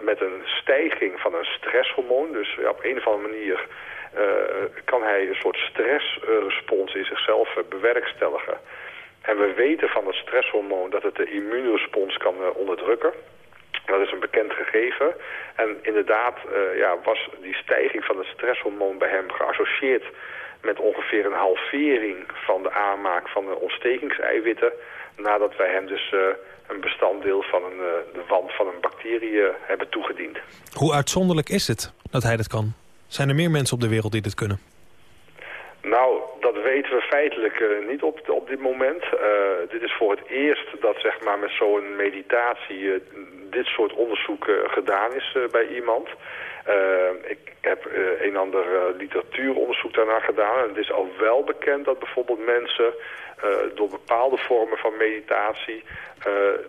met een stijging van een stresshormoon. Dus op een of andere manier kan hij een soort stressrespons in zichzelf bewerkstelligen. En we weten van het stresshormoon dat het de immuunrespons kan onderdrukken. Dat is een bekend gegeven. En inderdaad ja, was die stijging van het stresshormoon bij hem geassocieerd met ongeveer een halvering van de aanmaak van de ontstekingseiwitten... nadat wij hem dus een bestanddeel van een, uh, de wand van een bacterie hebben toegediend. Hoe uitzonderlijk is het dat hij dat kan? Zijn er meer mensen op de wereld die dit kunnen? Nou, dat weten we feitelijk uh, niet op, op dit moment. Uh, dit is voor het eerst dat zeg maar, met zo'n meditatie uh, dit soort onderzoek gedaan is bij iemand. Ik heb een en ander literatuuronderzoek daarna gedaan. En het is al wel bekend dat bijvoorbeeld mensen door bepaalde vormen van meditatie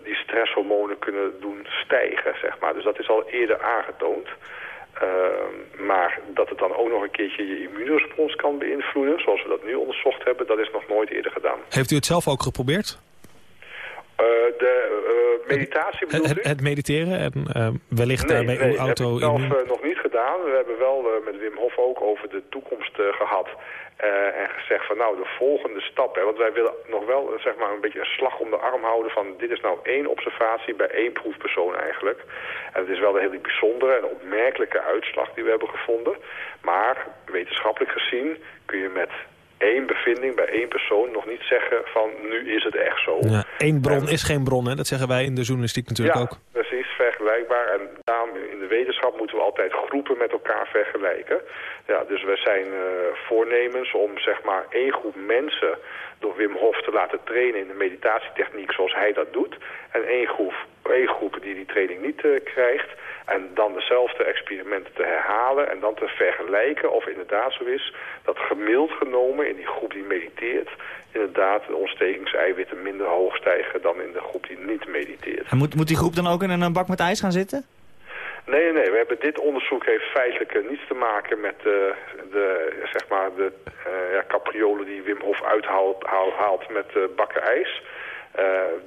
die stresshormonen kunnen doen stijgen. Zeg maar. Dus dat is al eerder aangetoond. Uh, maar dat het dan ook nog een keertje je immuunrespons kan beïnvloeden, zoals we dat nu onderzocht hebben, dat is nog nooit eerder gedaan. Heeft u het zelf ook geprobeerd? De uh, meditatie bedoelt het, het, mediteren en uh, wellicht nee, daarmee nee, uw auto... Nee, dat heb ik zelf nog niet gedaan. We hebben wel met Wim Hof ook over de toekomst gehad. en gezegd van nou, de volgende stap. Hè, want wij willen nog wel zeg maar, een beetje een slag om de arm houden van... dit is nou één observatie bij één proefpersoon eigenlijk. En het is wel een hele bijzondere en opmerkelijke uitslag die we hebben gevonden. Maar wetenschappelijk gezien kun je met één bevinding bij één persoon nog niet zeggen van nu is het echt zo. Ja, Eén bron is geen bron, hè? dat zeggen wij in de journalistiek natuurlijk ja, ook. precies, vergelijkbaar. En daarom in de wetenschap moeten we altijd groepen met elkaar vergelijken. Ja, dus we zijn uh, voornemens om zeg maar één groep mensen door Wim Hof te laten trainen in de meditatietechniek zoals hij dat doet. En één groep, groep die die training niet uh, krijgt. En dan dezelfde experimenten te herhalen en dan te vergelijken of inderdaad zo is dat gemiddeld genomen in die groep die mediteert inderdaad de ontstekingseiwitten minder hoog stijgen dan in de groep die niet mediteert. En moet, moet die groep dan ook in een bak met ijs gaan zitten? Nee, nee, we hebben dit onderzoek heeft feitelijk uh, niets te maken met uh, de, zeg maar, de uh, ja, capriolen die Wim Hof uithaalt haalt, haalt met bakken ijs.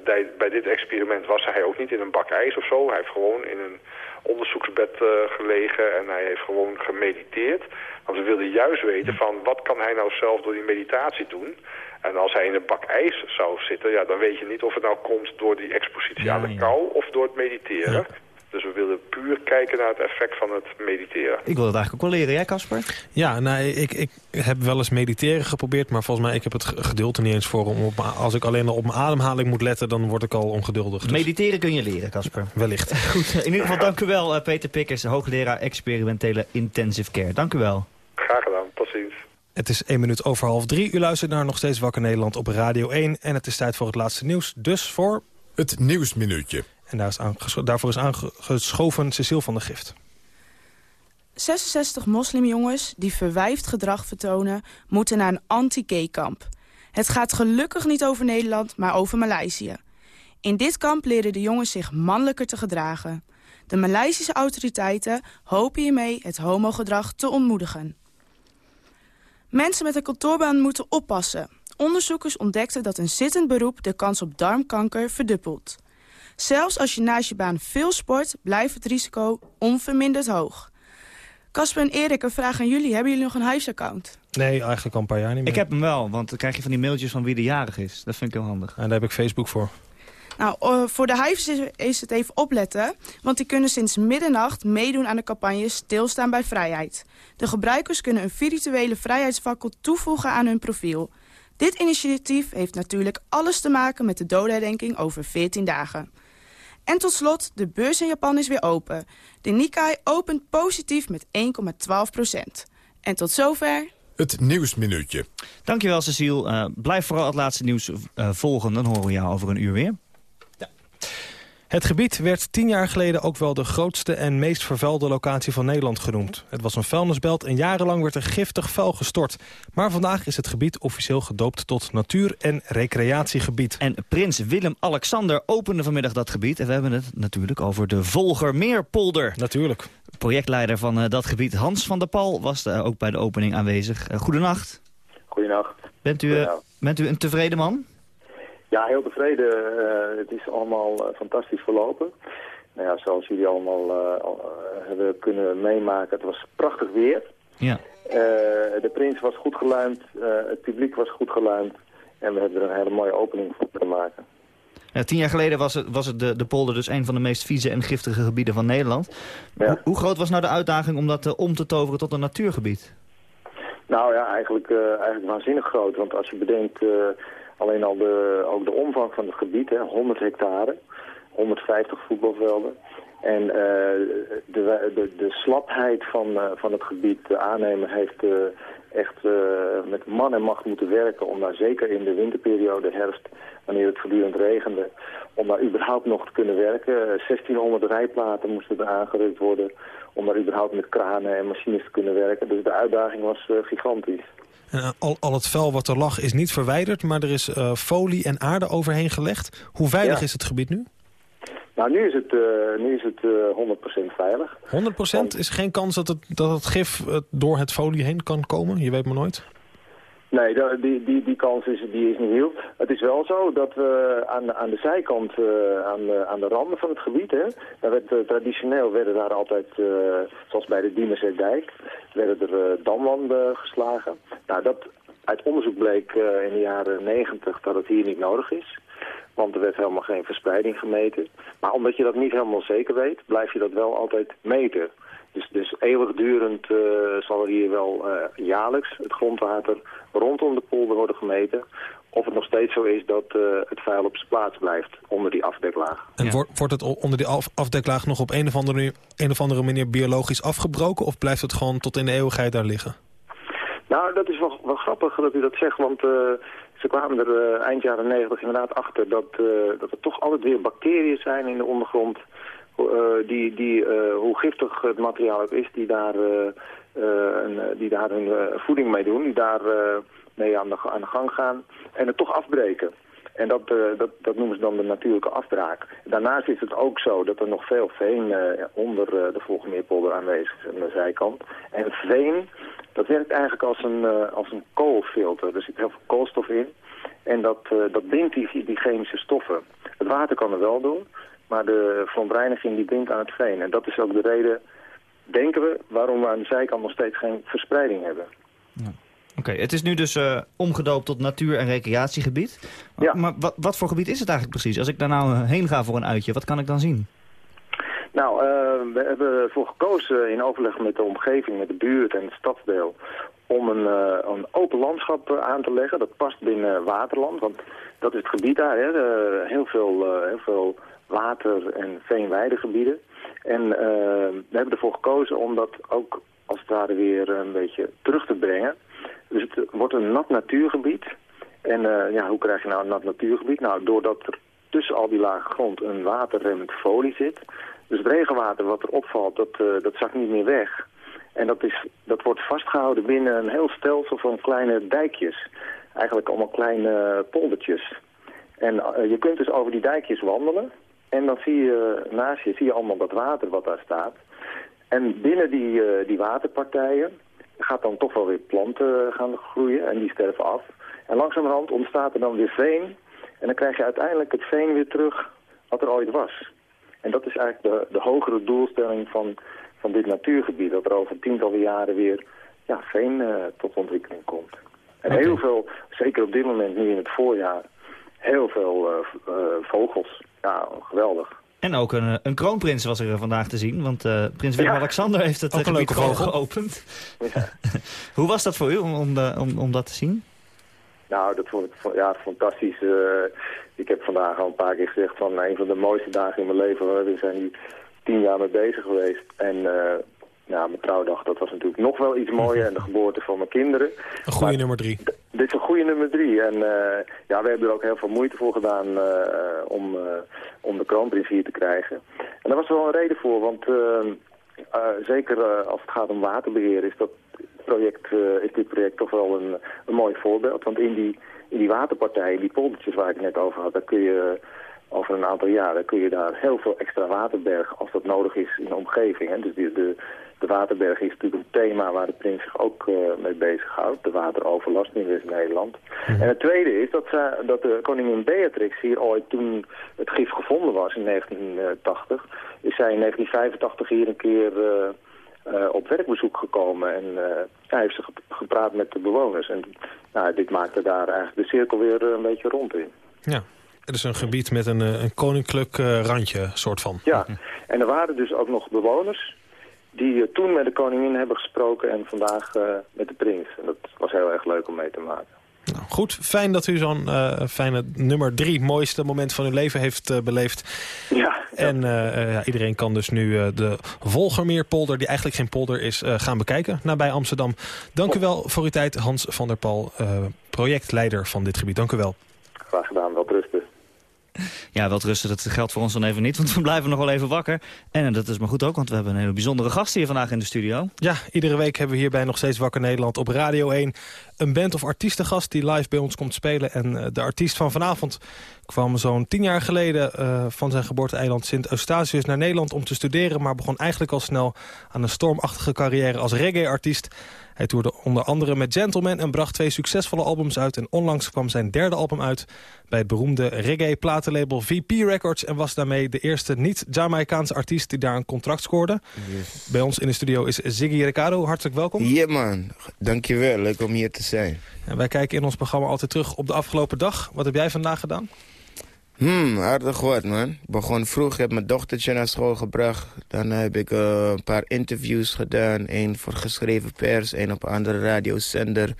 Bij, bij, dit experiment was hij ook niet in een bak ijs of zo. Hij heeft gewoon in een onderzoeksbed gelegen en hij heeft gewoon gemediteerd. Want we wilden juist weten van wat kan hij nou zelf door die meditatie doen. En als hij in een bak ijs zou zitten, ja, dan weet je niet of het nou komt door die expositie ja, aan de kou of door het mediteren. Ja. Dus we willen puur kijken naar het effect van het mediteren. Ik wil het eigenlijk ook wel leren, jij Casper? Ja, nou, ik, ik heb wel eens mediteren geprobeerd, maar volgens mij ik heb het geduld er niet eens voor. Om op, als ik alleen al op mijn ademhaling moet letten, dan word ik al ongeduldig. Dus. Mediteren kun je leren, Casper. Wellicht. Goed, in ieder geval dank u wel, Peter Pikkers, hoogleraar experimentele intensive care. Dank u wel. Graag gedaan, tot ziens. Het is één minuut over half drie. U luistert naar Nog Steeds Wakker Nederland op Radio 1. En het is tijd voor het laatste nieuws. Dus voor... Het Nieuwsminuutje. Daar is daarvoor is aangeschoven Cecile van der Gift. 66 moslimjongens die verwijfd gedrag vertonen... moeten naar een anti-gay-kamp. Het gaat gelukkig niet over Nederland, maar over Maleisië. In dit kamp leren de jongens zich mannelijker te gedragen. De Maleisische autoriteiten hopen hiermee het homogedrag te ontmoedigen. Mensen met een kantoorbaan moeten oppassen. Onderzoekers ontdekten dat een zittend beroep de kans op darmkanker verdubbelt. Zelfs als je naast je baan veel sport, blijft het risico onverminderd hoog. Casper en Erik, een vraag aan jullie. Hebben jullie nog een huisaccount? Nee, eigenlijk al een paar jaar niet meer. Ik heb hem wel, want dan krijg je van die mailtjes van wie de jarig is. Dat vind ik heel handig. En daar heb ik Facebook voor. Nou, uh, voor de huivers is, is, het even opletten, want die kunnen sinds middernacht meedoen aan de campagne Stilstaan bij Vrijheid. De gebruikers kunnen een virtuele vrijheidsfakkel toevoegen aan hun profiel. Dit initiatief heeft natuurlijk alles te maken met de dodenherdenking over 14 dagen. En tot slot, de beurs in Japan is weer open. De Nikkei opent positief met 1,12 procent. En tot zover... Het Nieuwsminuutje. Dankjewel, Cecile. Uh, blijf vooral het laatste nieuws uh, volgen. Dan horen we jou over een uur weer. Het gebied werd tien jaar geleden ook wel de grootste en meest vervuilde locatie van Nederland genoemd. Het was een vuilnisbelt en jarenlang werd er giftig vuil gestort. Maar vandaag is het gebied officieel gedoopt tot natuur- en recreatiegebied. En prins Willem-Alexander opende vanmiddag dat gebied. En we hebben het natuurlijk over de Volgermeerpolder. Natuurlijk. Projectleider van uh, dat gebied, Hans van der Pal, was uh, ook bij de opening aanwezig. Uh, goedenacht. Goedenacht. Bent u, bent u een tevreden man? Ja, heel tevreden. Uh, het is allemaal uh, fantastisch verlopen. Nou ja, zoals jullie allemaal al, hebben kunnen meemaken, het was prachtig weer. Ja. de prins was goed geluimd, het publiek was goed geluimd. En we hebben er een hele mooie opening voor kunnen maken. Ja, tien jaar geleden was het, was het de, de polder dus een van de meest vieze en giftige gebieden van Nederland. Ja. Hoe, hoe, groot was nou de uitdaging om dat om te toveren tot een natuurgebied? Nou ja, eigenlijk, eigenlijk waanzinnig groot. Want als je bedenkt... Alleen al de, ook de omvang van het gebied, hè, 100 hectare, 150 voetbalvelden. En uh, de, de, de slapheid van, uh, van het gebied, de aannemer heeft uh, echt met man en macht moeten werken om daar zeker in de winterperiode, herfst, wanneer het voortdurend regende, om daar überhaupt nog te kunnen werken. 1600 rijplaten moesten er aangerukt worden om daar überhaupt met kranen en machines te kunnen werken. Dus de uitdaging was gigantisch. En al, al het vuil wat er lag is niet verwijderd, maar er is uh, folie en aarde overheen gelegd. Hoe veilig ja. is het gebied nu? Nou, nu is het, uh, nu is het uh, 100% veilig. 100%? Want... Is geen kans dat het, dat het gif door het folie heen kan komen? Je weet maar nooit. Nee, die, die, die kans is, die is niet heel. Het is wel zo dat we aan, aan de zijkant, eh, aan, aan de randen van het gebied, hè, eh, traditioneel werden daar altijd, eh, zoals bij de Diemerzeedijk, werden er damwanden geslagen. Nou, dat uit onderzoek bleek in de jaren negentig dat het hier niet nodig is. Want er werd helemaal geen verspreiding gemeten. Maar omdat je dat niet helemaal zeker weet, blijf je dat wel altijd meten. Dus, dus eeuwigdurend eh, zal er hier wel eh, jaarlijks het grondwater rondom de polder worden gemeten. Of het nog steeds zo is dat eh, het vuil op zijn plaats blijft onder die afdeklaag. En wordt, wordt het onder die af- afdeklaag nog op een of, andere, een of andere manier biologisch afgebroken... of blijft het gewoon tot in de eeuwigheid daar liggen? Nou, dat is wel, wel grappig dat u dat zegt, want eh, ze kwamen er eh, eind jaren negentig inderdaad achter dat, eh, dat er toch altijd weer bacteriën zijn in de ondergrond, die, die eh, hoe giftig het materiaal ook is, die daar, eh, eh, eh, die daar hun eh, voeding mee doen, die daar eh, mee aan de, aan de gang gaan en het toch afbreken. En dat, eh, dat, dat noemen ze dan de natuurlijke afbraak. Daarnaast is het ook zo dat er nog veel veen eh, onder eh, de Volgemeerpolder aanwezig is aan de zijkant. En veen, dat werkt eigenlijk als een, eh, als een koolfilter. Er zit heel veel koolstof in. En dat, eh, dat bindt die, die chemische stoffen. Het water kan er wel door, maar de verontreiniging die bindt aan het veen. En dat is ook de reden, denken we, waarom we aan de zijkant nog steeds geen verspreiding hebben. Oké, het is nu dus eh, omgedoopt tot natuur- en recreatiegebied. Maar, maar wat, wat voor gebied is het eigenlijk precies? Als ik daar nou eh, heen ga voor een uitje, wat kan ik dan zien? Nou, eh, we hebben ervoor gekozen in overleg met de omgeving, met de buurt en het stadsdeel... om een, een open landschap aan te leggen. Dat past binnen Waterland, want dat is het gebied daar. Hè? Heel, veel, heel veel water- en veenweidegebieden. En eh, we hebben ervoor gekozen om dat ook als het ware weer een beetje terug te brengen. Dus het wordt een nat natuurgebied. En eh, ja, hoe krijg je nou een nat natuurgebied? Nou, doordat er tussen al die lage grond een waterremmend folie zit. Dus het regenwater wat er opvalt, dat, eh, dat zakt niet meer weg. En dat, is, dat wordt vastgehouden binnen een heel stelsel van kleine dijkjes. Eigenlijk allemaal kleine poldertjes. En je kunt dus over die dijkjes wandelen. En dan zie je naast je zie je allemaal dat water wat daar staat. En binnen die, eh, die waterpartijen gaat dan toch wel weer planten gaan groeien en die sterven af. En langzamerhand ontstaat er dan weer veen. En dan krijg je uiteindelijk het veen weer terug wat er ooit was. En dat is eigenlijk de, de hogere doelstelling van, van dit natuurgebied. Dat er over tientallen jaren weer ja, veen eh, tot ontwikkeling komt. En heel veel, zeker op dit moment nu in het voorjaar, heel veel eh, eh, vogels. Ja, geweldig. En ook een, eh, een kroonprins was er eh, vandaag te zien, want eh, prins Willem-Alexander heeft het Ook een gebied leuke gewoon geopend. Hoe was dat voor u om, om, om, om dat te zien? Nou, dat vond ik ja, fantastisch. Eh, ik heb vandaag al een paar keer gezegd van een van de mooiste dagen in mijn leven. We zijn hier tien jaar mee bezig geweest. En eh, ja, mijn trouwdag, dat was natuurlijk nog wel iets mooier. En de geboorte van mijn kinderen. Een goede nummer drie. Goede nummer drie. En eh, ja, we hebben er ook heel veel moeite voor gedaan eh, om, eh, om de kroonprins hier te krijgen. En daar was wel een reden voor, want zeker als het gaat om waterbeheer is, dat project, is dit project toch wel een, een mooi voorbeeld. Want in die, in die waterpartijen, die poldertjes waar ik net over had, daar kun je over een aantal jaren kun je daar heel veel extra waterberg als dat nodig is in de omgeving. Hè. Dus de, de, de waterberg is natuurlijk een thema waar de prins zich ook eh, mee bezighoudt. De wateroverlast in West-Nederland. En het tweede is dat, ze, dat de koningin Beatrix hier ooit toen het gif gevonden was in 1980... is zij in 1985 hier een keer eh, eh, op werkbezoek gekomen. En ja, heeft gepraat met de bewoners. En nou, dit maakte daar eigenlijk de cirkel weer een beetje rond in. Ja, het is een gebied met een, een koninklijk randje, soort van. Ja, en er waren dus ook nog bewoners die eh, toen met de koningin hebben gesproken en vandaag eh, met de prins. En dat was heel erg leuk om mee te maken. Goed, fijn dat u zo'n eh, fijne nummer drie mooiste moment van uw leven heeft beleefd. Ja. En ja, iedereen kan dus nu de Volgermeerpolder, die eigenlijk geen polder is, gaan bekijken nabij Amsterdam. Dank u wel voor uw tijd, Hans van der Pal, projectleider van dit gebied. Dank u wel. Graag gedaan. Ja, wel rusten, dat geldt voor ons dan even niet, want we blijven nog wel even wakker. En dat is maar goed ook, want we hebben een hele bijzondere gast hier vandaag in de studio. Ja, iedere week hebben we hierbij nog steeds Wakker Nederland op Radio 1. Een band of artiestengast die live bij ons komt spelen. En eh, de artiest van vanavond kwam zo'n tien jaar geleden eh, van zijn geboorteeiland Sint Eustatius naar Nederland om te studeren. Maar begon eigenlijk al snel aan een stormachtige carrière als reggae-artiest. Hij toerde onder andere met Gentleman en bracht twee succesvolle albums uit. En onlangs kwam zijn derde album uit bij het beroemde reggae-platenlabel VP Records... en was daarmee de eerste niet-Jamaicaanse artiest die daar een contract scoorde. Bij ons in de studio is Ziggy Ricardo. Hartelijk welkom. Ja man, dankjewel. Leuk om hier te zijn. En wij kijken in ons programma altijd terug op de afgelopen dag. Wat heb jij vandaag gedaan? Hmm, aardig wat man. Ik begon vroeg, heb mijn dochtertje naar school gebracht. Dan heb ik uh, een paar interviews gedaan. Eén voor geschreven pers, één op een andere radiozender.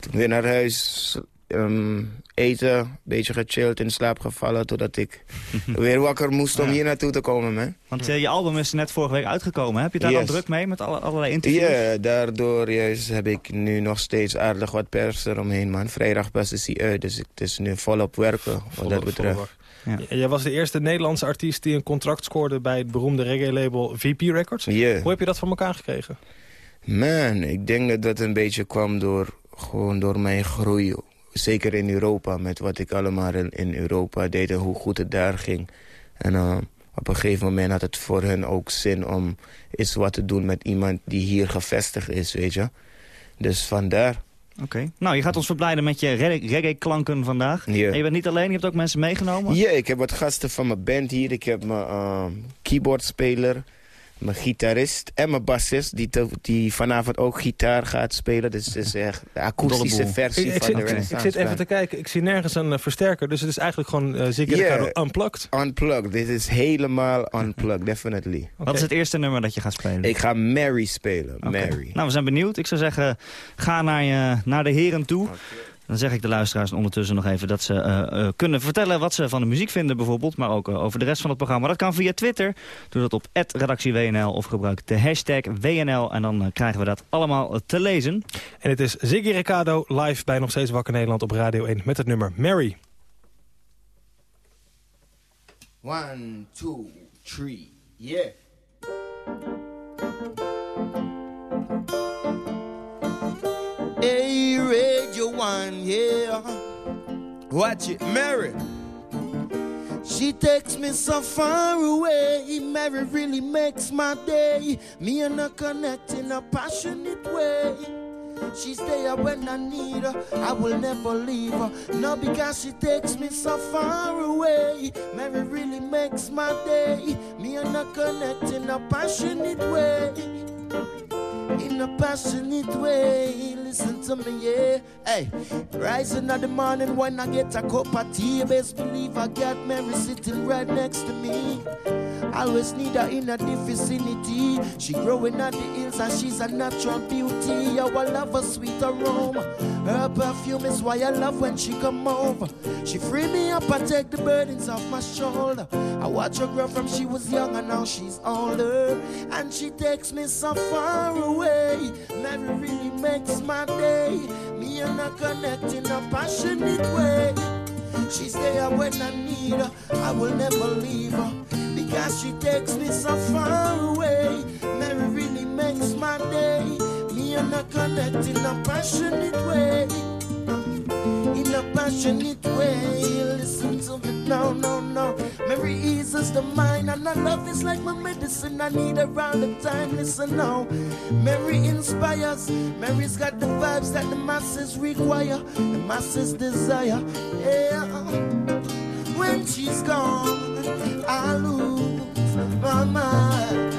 Toen weer naar huis, um, eten, een beetje gechilled, in slaap gevallen... totdat ik weer wakker moest om hier naartoe te komen, man. Want uh, je album is net vorige week uitgekomen. Heb je daar yes. al druk mee met alle, allerlei interviews? Ja, daardoor juist heb ik nu nog steeds aardig wat pers eromheen, man. Vrijdag pas is hij uit, dus het is nu volop werken wat dat betreft. Ja. Jij was de eerste Nederlandse artiest die een contract scoorde... bij het beroemde reggae-label VP Records. Yeah. Hoe heb je dat van elkaar gekregen? Man, ik denk dat dat een beetje kwam door, gewoon door mijn groei. Zeker in Europa, met wat ik allemaal in Europa deed... en hoe goed het daar ging. En uh, op een gegeven moment had het voor hen ook zin om eens wat te doen... met iemand die hier gevestigd is, weet je. Dus vandaar. Oké. Okay. Nou, je gaat ons verblijden met je reggae-klanken vandaag. Yeah. En je bent niet alleen, je hebt ook mensen meegenomen? Ja, ik heb wat gasten van mijn band hier. Ik heb mijn uh, keyboardspeler, mijn gitarist en mijn bassist... Die, te, die vanavond ook gitaar gaat spelen. Dus het is echt de akoestische versie ik, ik van zit, de Renaissance Ik zit even te kijken, ik zie nergens een uh, versterker. Dus het is eigenlijk gewoon uh, Ziggy yeah. Unplugged? Unplugged, dit is helemaal unplugged, definitely. Okay. Wat is het eerste nummer dat je gaat spelen? Ik ga Mary spelen, okay. Mary. Nou, we zijn benieuwd. Ik zou zeggen, ga naar, je, naar de heren toe. Okay. Dan zeg ik de luisteraars ondertussen nog even dat ze uh, uh, kunnen vertellen wat ze van de muziek vinden bijvoorbeeld. Maar ook uh, over de rest van het programma. Dat kan via Twitter. Doe dat op redactieWNL of gebruik de hashtag WNL. En dan krijgen we dat allemaal te lezen. En het is Ziggy Ricardo live bij Nog Steeds Wakker Nederland op Radio 1 met het nummer Mary. One, two, three, yeah. Yeah. Watch it, Mary. She takes me so far away. Mary really makes my day. Me and her connect in a passionate way. She's there when I need her. I will never leave her. No, because she takes me so far away. Mary really makes my day. Me and her connect in a passionate way in a passionate way. Listen to me, yeah. Hey, rising at the morning when I get a cup of tea, best believe I got Mary sitting right next to me. Always need her in a vicinity. She growing at the hills and she's a natural beauty. I love her sweet aroma. Her perfume is why I love when she come over. She free me up and take the burdens off my shoulder. I watch her grow from she was young and now she's older. And she takes me so far away. Mary really makes my day. Me and her connect in a passionate way. She's there ah, when I need her. I will never leave her. Because she takes me so far away. Mary really makes my day. Me and her connect in a passionate way. In a passionate way. Listen to me, no, no, no. Mary eases the mind, and I love is like my medicine. I need her all the time. Listen now. Mary inspires. Mary's got the vibes that the masses require, the masses desire. Yeah. When she's gone, I lose my mind.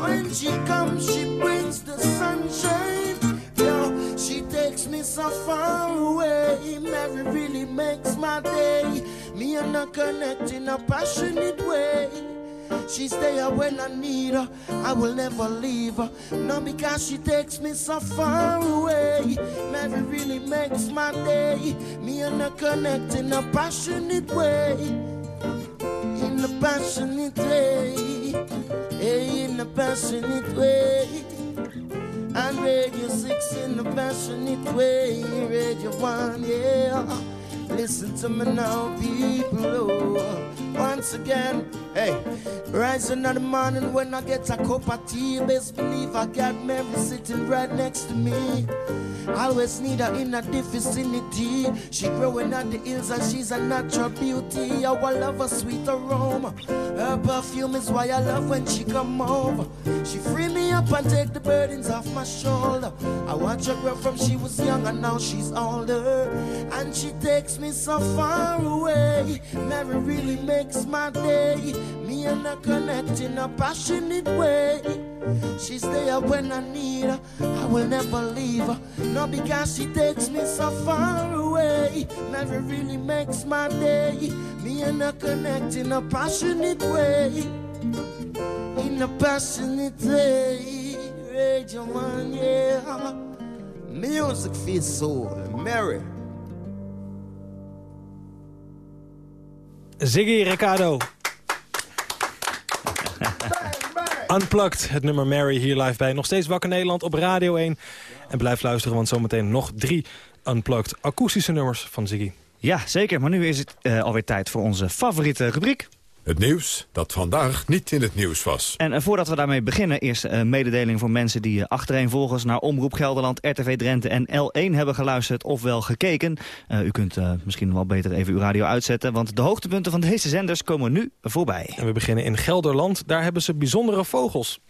When she comes, she brings the sunshine. Yo, she takes me so far away. Mary really makes my day. Me and her connect in a passionate way. She's there when I need her. I will never leave her. Not because she takes me so far away. Mary really makes my day. Me and her connect in a passionate way. Passionate way. In a passionate way. And Radio 6 in a passionate way. Radio 1, yeah. Listen to me now, people. Oh. Once again, hey, rising in the morning when I get a cup of tea, best believe I got Mary sitting right next to me. Always need her in a vicinity. She growing at the hills and she's a natural beauty. I love her sweet aroma. Her perfume is why I love when she come over. She free me up and take the burdens off my shoulder. I watch her grow from she was young and now she's older. And she takes me so far away. Mary really makes my day. Me and her connect in a passionate way. She's there ah, when I need her. I will never leave her. Not because she takes me so far away. Never really makes my day. Me and her connect in a passionate way. In a passionate way. Radio man, yeah. Music feels soul. Mary. Ziggy Ricardo. Unplugged, het nummer Mary hier live bij. Nog steeds Wakker Nederland op Radio 1. En blijf luisteren, want zometeen nog drie Unplugged akoestische nummers van Ziggy. Ja, zeker. Maar nu is het uh, alweer tijd voor onze favoriete rubriek. Het nieuws dat vandaag niet in het nieuws was. En uh, voordat we daarmee beginnen, eerst een uh, mededeling voor mensen die uh, achtereenvolgens naar Omroep Gelderland, RTV Drenthe en L1 hebben geluisterd ofwel gekeken. u kunt misschien wel beter even uw radio uitzetten, want de hoogtepunten van deze zenders komen nu voorbij. En we beginnen in Gelderland, daar hebben ze bijzondere vogels.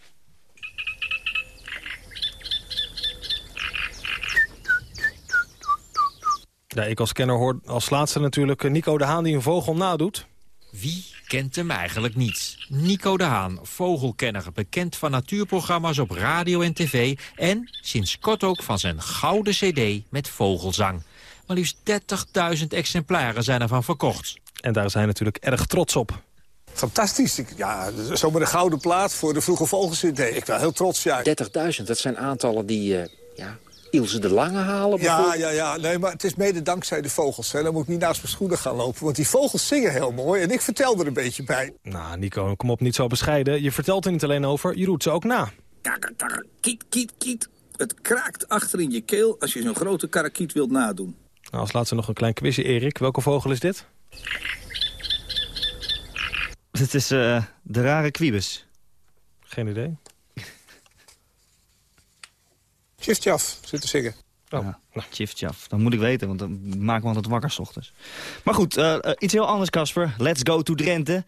Ja, ik als kenner hoor als laatste natuurlijk Nico de Haan die een vogel nadoet. Wie kent hem eigenlijk niet? Nico de Haan, vogelkenner, bekend van natuurprogramma's op radio en tv... en sinds kort ook van zijn gouden cd met vogelzang. Maar liefst 30.000 exemplaren zijn ervan verkocht. En daar zijn natuurlijk erg trots op. Fantastisch. Ik, ja, zomaar de gouden plaat voor de vroege vogels-cd. Ik ben heel trots, ja. 30.000, dat zijn aantallen die... Uh, ja, Ilse de Lange halen Ja, ja, ja. Nee, maar het is mede dankzij de vogels. Hè. Dan moet ik niet naast mijn schoenen gaan lopen. Want die vogels zingen heel mooi. En ik vertel er een beetje bij. Nou, Nico, kom op, niet zo bescheiden. Je vertelt er niet alleen over, je roept ze ook na. Kiet, kiet, kiet. Het kraakt achter in je keel als je zo'n grote karakiet wilt nadoen. Nou, als laatste nog een klein quizje, Erik. Welke vogel is dit? Het is uh, de rare kwiebus. Geen idee. Tjiftjaf zit te zingen. Oh. Ja, tjiftjaf. Dat moet ik weten, want dan maken we altijd wakker s ochtends. Maar goed, uh, uh, iets heel anders, Casper. Let's go to Drenthe.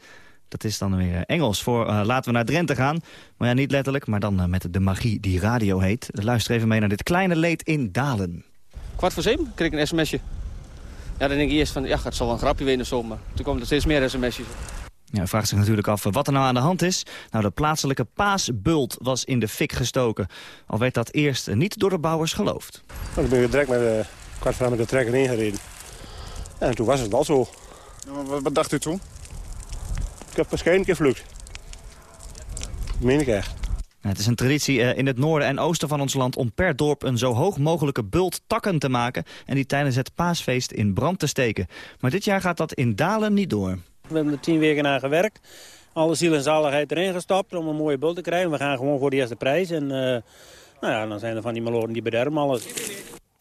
Dat is dan weer Engels voor uh, laten we naar Drenthe gaan. Maar ja, niet letterlijk, maar dan met de magie die radio heet. Luister even mee naar dit kleine leed in Dalen. Kwart voor zeven kreeg ik een sms'je. Ja, dan denk ik eerst van, ja, het zal wel een grapje wezen of zo. Maar toen kwam er steeds meer sms'jes. Ja, vraagt zich natuurlijk af wat er nou aan de hand is. Nou, de plaatselijke paasbult was in de fik gestoken. Al werd dat eerst niet door de bouwers geloofd. Nou, toen ben ik direct met de kwart van met de trekker ingereden. En toen was het wel zo. wat, wat, dacht u toen? Ik heb waarschijnlijk gevlucht. Dat meen ik echt. Het is een traditie in het noorden en oosten van ons land om per dorp een zo hoog mogelijke bult takken te maken en die tijdens het paasfeest in brand te steken. Maar dit jaar gaat dat in Dalen niet door. We hebben er tien weken aan gewerkt. Alle ziel en zaligheid erin gestapt om een mooie bult te krijgen. We gaan gewoon voor de eerste prijs. En uh, nou ja, dan zijn er van die maloren die bederven alles.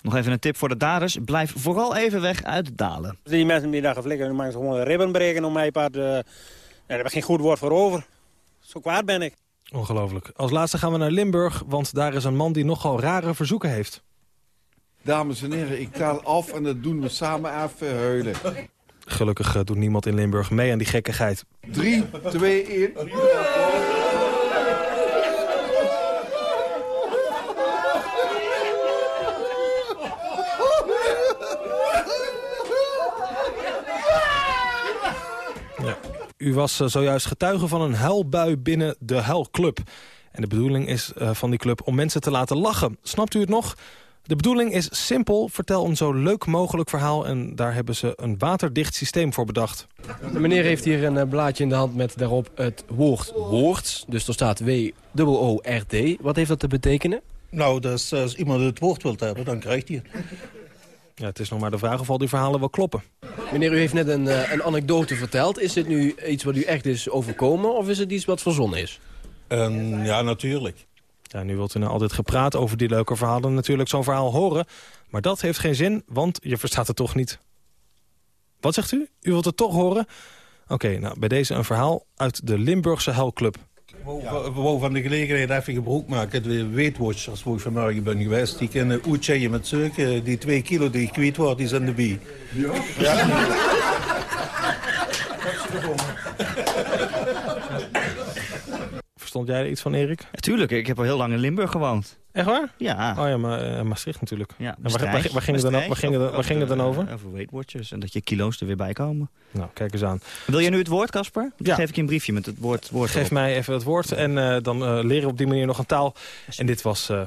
Nog even een tip voor de daders. Blijf vooral even weg uit Dalen. Die mensen die daar geflikkerd, dan maken ze gewoon een ribben breken om mij part. Uh, daar heb ik geen goed woord voor over. Zo kwaad ben ik. Ongelooflijk. Als laatste gaan we naar Limburg, want daar is een man die nogal rare verzoeken heeft. Dames en heren, ik taal af en dat doen we samen even huilen. Gelukkig uh, doet niemand in Limburg mee aan die gekkigheid. 3, 2, 1. Ja. U was uh, zojuist getuige van een huilbui binnen de Huilclub. En de bedoeling is uh, van die club om mensen te laten lachen. Snapt u het nog? De bedoeling is simpel, vertel een zo leuk mogelijk verhaal... en daar hebben ze een waterdicht systeem voor bedacht. De meneer heeft hier een blaadje in de hand met daarop het woord woord. Dus er staat W-O-O-R-D. Wat heeft dat te betekenen? Nou, dus als iemand het woord wilt hebben, dan krijgt hij het. Ja, het is nog maar de vraag of al die verhalen wel kloppen. Meneer, u heeft net een, uh, een anekdote verteld. Is dit nu iets wat u echt is overkomen of is het iets wat verzonnen is? Um, ja, natuurlijk. Ja, nu wilt u nou altijd gepraat over die leuke verhalen natuurlijk zo'n verhaal horen. Maar dat heeft geen zin, want je verstaat het toch niet. Wat zegt u? U wilt het toch horen? Oké, okay, nou, bij deze een verhaal uit de Limburgse Huilclub. We we wou van de gelegenheid even gebruik maken. De weetwatchers waar ik vanmorgen ben geweest, die kunnen uitchecken met zulke. Die twee kilo die ik kwijt word, die zijn erbij. Ja? Verstond jij er iets van, Erik? Tuurlijk, ik heb al heel lang in Limburg gewoond. Echt waar? Ja. Oh ja, maar eh, Maastricht natuurlijk. Ja, En waar, waar, waar ging het dan, waar ging het, waar ging het dan over? Over Weight Watchers en dat je kilo's er weer bij komen. Nou, kijk eens aan. Wil jij nu het woord, Casper? Dan Ja. geef ik je een briefje met het woord. woord Geef erop. mij even het woord en eh, dan eh, leren we op die manier nog een taal. En dit was... eh,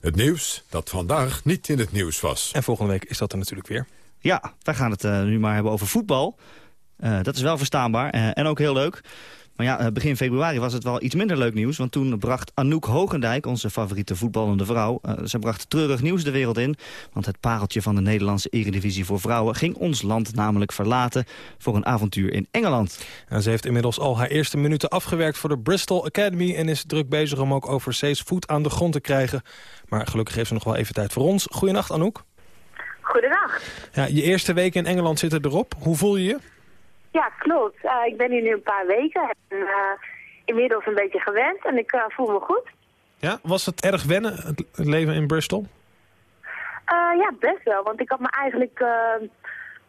Het nieuws dat vandaag niet in het nieuws was. en volgende week is dat er natuurlijk weer. Ja, wij gaan het eh, nu maar hebben over voetbal. Eh, dat is wel verstaanbaar eh, en ook heel leuk. Maar ja, eh, begin februari was het wel iets minder leuk nieuws. Want toen bracht Anouk Hogendijk, onze favoriete voetballende vrouw... eh, ze bracht treurig nieuws de wereld in. Want het pareltje van de Nederlandse eredivisie voor vrouwen... ging ons land namelijk verlaten voor een avontuur in Engeland. En ze heeft inmiddels al haar eerste minuten afgewerkt voor de Bristol Academy... en is druk bezig om ook overzees voet aan de grond te krijgen. Maar gelukkig heeft ze nog wel even tijd voor ons. Goedenacht, Anouk. Goedendag. Ja, je eerste week in Engeland zit er erop. Hoe voel je je? Ja, klopt. Eh, ik ben hier nu een paar weken en eh, inmiddels een beetje gewend en ik eh, voel me goed. Ja, was het erg wennen, het leven in Bristol? Ja, best wel, want ik had me eigenlijk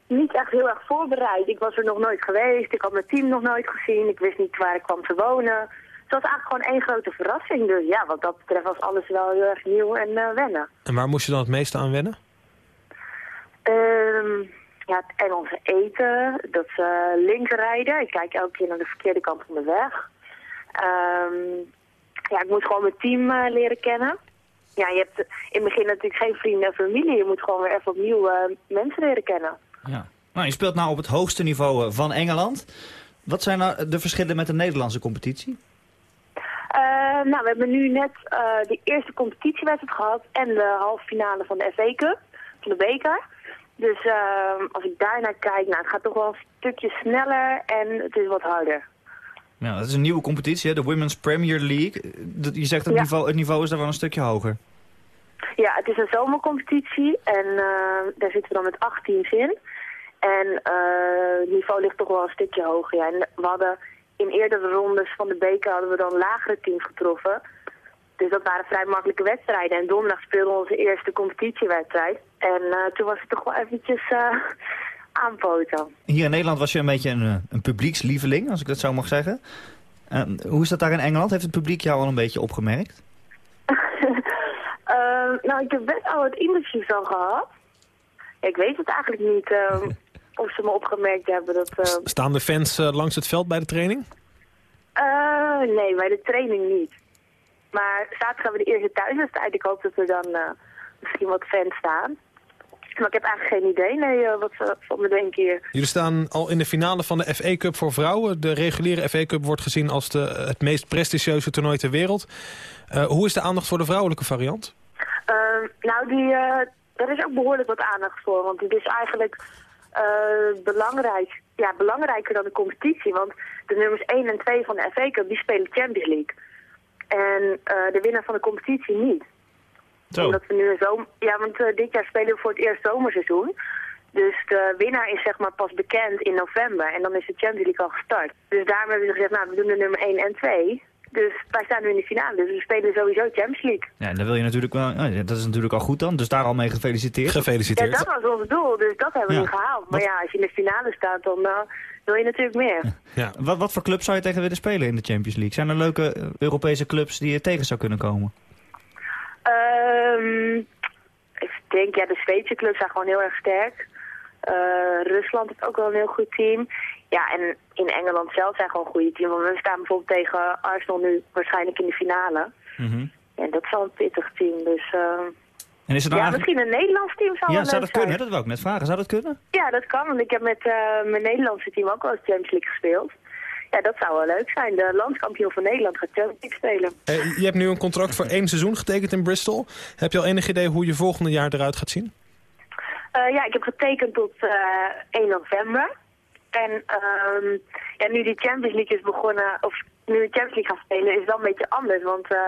niet echt heel erg voorbereid. Ik was er nog nooit geweest, ik had mijn team nog nooit gezien, ik wist niet waar ik kwam te wonen. Het was eigenlijk gewoon één grote verrassing, dus ja, wat dat betreft was alles wel heel erg nieuw en wennen. En waar moest je dan het meeste aan wennen? Ja, het Engelse eten, dat ze links rijden. Ik kijk elke keer naar de verkeerde kant van de weg. Ehm, ja, ik moet gewoon mijn team eh, leren kennen. Ja, je hebt in het begin natuurlijk geen vrienden en familie. Je moet gewoon weer even opnieuw eh, mensen leren kennen. Ja. Nou, je speelt nou op het hoogste niveau eh, van Engeland. Wat zijn nou de verschillen met de Nederlandse competitie? Nou, we hebben nu net de eerste competitiewedstrijd gehad en de halve finale van de FA Cup, van de beker. Dus eh, als ik daar naar kijk, nou, het gaat toch wel een stukje sneller en het is wat harder. Ja, dat is een nieuwe competitie, hè? de Women's Premier League. Dat- Je zegt het, Ja. niveau, het niveau is daar wel een stukje hoger. Ja, het is een zomercompetitie en eh, daar zitten we dan met acht teams in. En eh, het niveau ligt toch wel een stukje hoger. Ja. En we hadden in eerdere rondes van de beker hadden we dan lagere teams getroffen. Dus dat waren vrij makkelijke wedstrijden. En donderdag speelden we onze eerste competitiewedstrijd. En eh, toen was het toch wel eventjes eh aanpoten. Hier in Nederland was je een beetje een, eh, een publiekslieveling, als ik dat zo mag zeggen. Eh, hoe is dat daar in Engeland? Heeft het publiek jou al een beetje opgemerkt? Eh, nou, ik heb best al wat interviews al gehad. Ik weet het eigenlijk niet eh, of ze me opgemerkt hebben. Dat, eh, Staan de fans langs het veld bij de training? Eh, nee, bij de training niet. Maar zaterdag hebben we de eerste thuiswedstrijd. Ik hoop dat er dan eh, misschien wat fans staan. Maar ik heb eigenlijk geen idee nee, eh, wat ze van me denken hier. Jullie staan al in de finale van de FA Cup voor vrouwen. De reguliere FA Cup wordt gezien als de, het meest prestigieuze toernooi ter wereld. Eh, hoe is de aandacht voor de vrouwelijke variant? Eh, nou, die, eh, daar is ook behoorlijk wat aandacht voor. Want het is eigenlijk eh, belangrijk, ja, belangrijker dan de competitie. Want de nummers 1 en 2 van de FA Cup die spelen Champions League. En eh, de winnaar van de competitie niet. Zo. Omdat we nu een zomer... Ja, want eh, dit jaar spelen we voor het eerst zomerseizoen. Dus de winnaar is zeg maar pas bekend in november. En dan is de Champions League al gestart. Dus daarom hebben we gezegd, nou, we doen de nummer 1 en 2. Dus wij staan nu in de finale. Dus we spelen sowieso Champions League. Ja, dan wil je natuurlijk wel. oh ja, dat is natuurlijk al goed dan. Dus daar al mee gefeliciteerd. Ja, Gefeliciteerd. dat was ons doel. Dus dat hebben we Ja. nu gehaald. Maar ja, als je in de finale staat, dan eh, wil je natuurlijk meer. Ja. Wat, wat voor club zou je tegen willen spelen in de Champions League? Zijn er leuke eh, Europese clubs die je tegen zou kunnen komen? Ehm, ik denk, ja, de Zweedse clubs zijn gewoon heel erg sterk. Eh, Rusland heeft ook wel een heel goed team. Ja, en in Engeland zelf zijn gewoon goede teams. Want we staan bijvoorbeeld tegen Arsenal nu waarschijnlijk in de finale. En dat is wel een pittig team. Dus eh, En is het ja, eigenlijk... misschien een Nederlands team zou Ja, zou dat kunnen? zijn. Dat wil ik net vragen. Zou dat kunnen? Ja, dat kan. Want ik heb met eh, mijn Nederlandse team ook wel eens Champions League gespeeld. Ja, dat zou wel leuk zijn. De landskampioen van Nederland gaat Champions League spelen. Eh, je hebt nu een contract voor één seizoen getekend in Bristol. Heb je al enig idee hoe je volgende jaar eruit gaat zien? Eh, ja, ik heb getekend tot eh 1 november. En ehm, ja, nu die Champions League is begonnen, of nu de Champions League gaat spelen, is het wel een beetje anders. Want eh,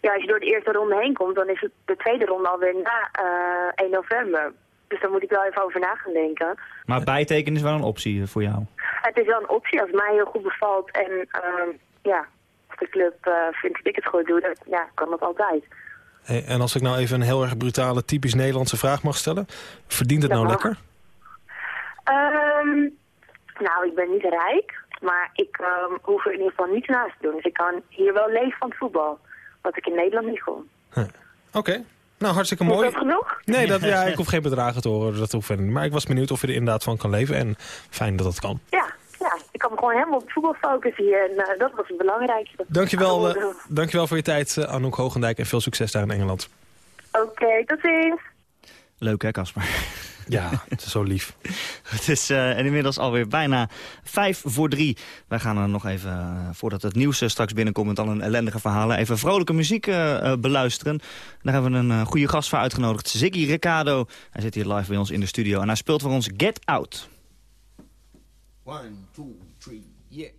ja, als je door de eerste ronde heen komt, dan is het de tweede ronde alweer na eh 1 november. Dus daar moet ik wel even over na gaan denken. Maar bijtekenen is wel een optie voor jou. Het is wel een optie als mij heel goed bevalt en ehm, ja, de club uh, vindt dat ik het goed doe, dan ja, kan dat altijd. Hey, en als ik nou even een heel erg brutale, typisch Nederlandse vraag mag stellen. Verdient het nou lekker? Um, nou, ik ben niet rijk, maar ik um, hoef er in ieder geval niets naast te doen. Dus ik kan hier wel leven van het voetbal, wat ik in Nederland niet kon. Huh. Oké. Nou, hartstikke mooi. Is dat genoeg? Nee, dat, ja, ik hoef geen bedragen te horen. Dat hoeft niet. Maar ik was benieuwd of je er inderdaad van kan leven. En fijn dat dat kan. Ja, ja ik kan me gewoon helemaal op voetbal focussen hier. En uh, dat was het belangrijkste. Dankjewel, uh, dankjewel voor je tijd, uh, Anouk Hoogendijk. En veel succes daar in Engeland. Oké, okay, tot ziens. Leuk hè, Casper? Ja, het is zo lief. het is uh, inmiddels alweer bijna vijf voor drie. Wij gaan er nog even, uh, voordat het nieuws uh, straks binnenkomt... met al een ellendige verhalen, even vrolijke muziek beluisteren. Daar hebben we een goede gast voor uitgenodigd, Ziggy Ricardo. Hij zit hier live bij ons in de studio en hij speelt voor ons Get Out. One, two, three, yeah.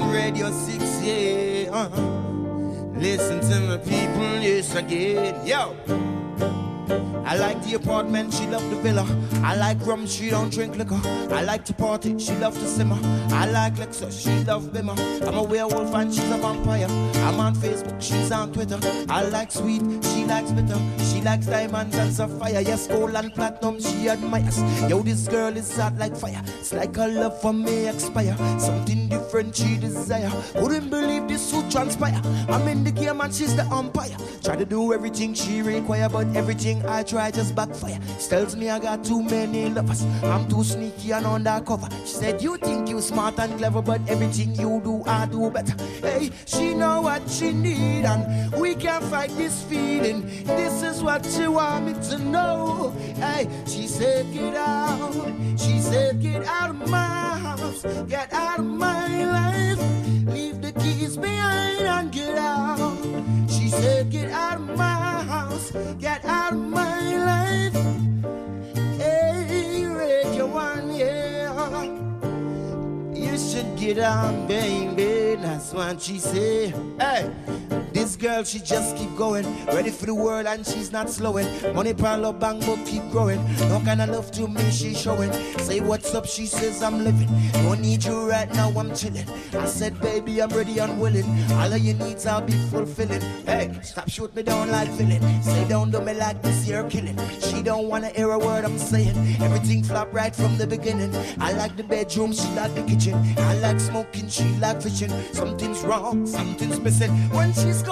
Radio 6, yeah. Uh -huh. Listen to my people, yes again, yo. I like the apartment, she love the villa. I like rum, she don't drink liquor. I like to party, she love to simmer. I like Lexus, she love Bimmer. I'm a werewolf and she's a vampire. I'm on Facebook, she's on Twitter. I like sweet, she likes bitter. She likes diamonds and sapphire. Yes, gold and platinum, she admires. Yo, this girl is hot like fire. It's like her love for me expire. Something different she desire. Wouldn't believe this would transpire. I'm in the game and she's the umpire. Try to do everything she require, but everything I try backfire. She tells me I got too many lovers. I'm too sneaky and undercover. She said you think you smart and clever, but everything you do I do better. Hey, she know what she need and we can fight this feeling. This is what she want me to know. Hey, she said get out. She said get out of my house. Get out of my life. Leave the keys behind and get out. Said get out of my house. Get out of my life. Hey, radio one, yeah. You should get out, baby. That's what she said. Hey. This girl, she just keep going. Ready for the world and she's not slowing. Money pile up, bang, but keep growing. No kind of love to me, she showing. Say what's up, she says I'm living. Don't need you right now, I'm chilling. I said, baby, I'm ready and willing. All of your needs I'll be fulfilling. Hey, stop shoot me down like villain. Say don't do me like this, you're killing. She don't wanna hear a word I'm saying. Everything flop right from the beginning. I like the bedroom, she like the kitchen. I like smoking, she like fishing. Something's wrong, something's missing. When she's gone,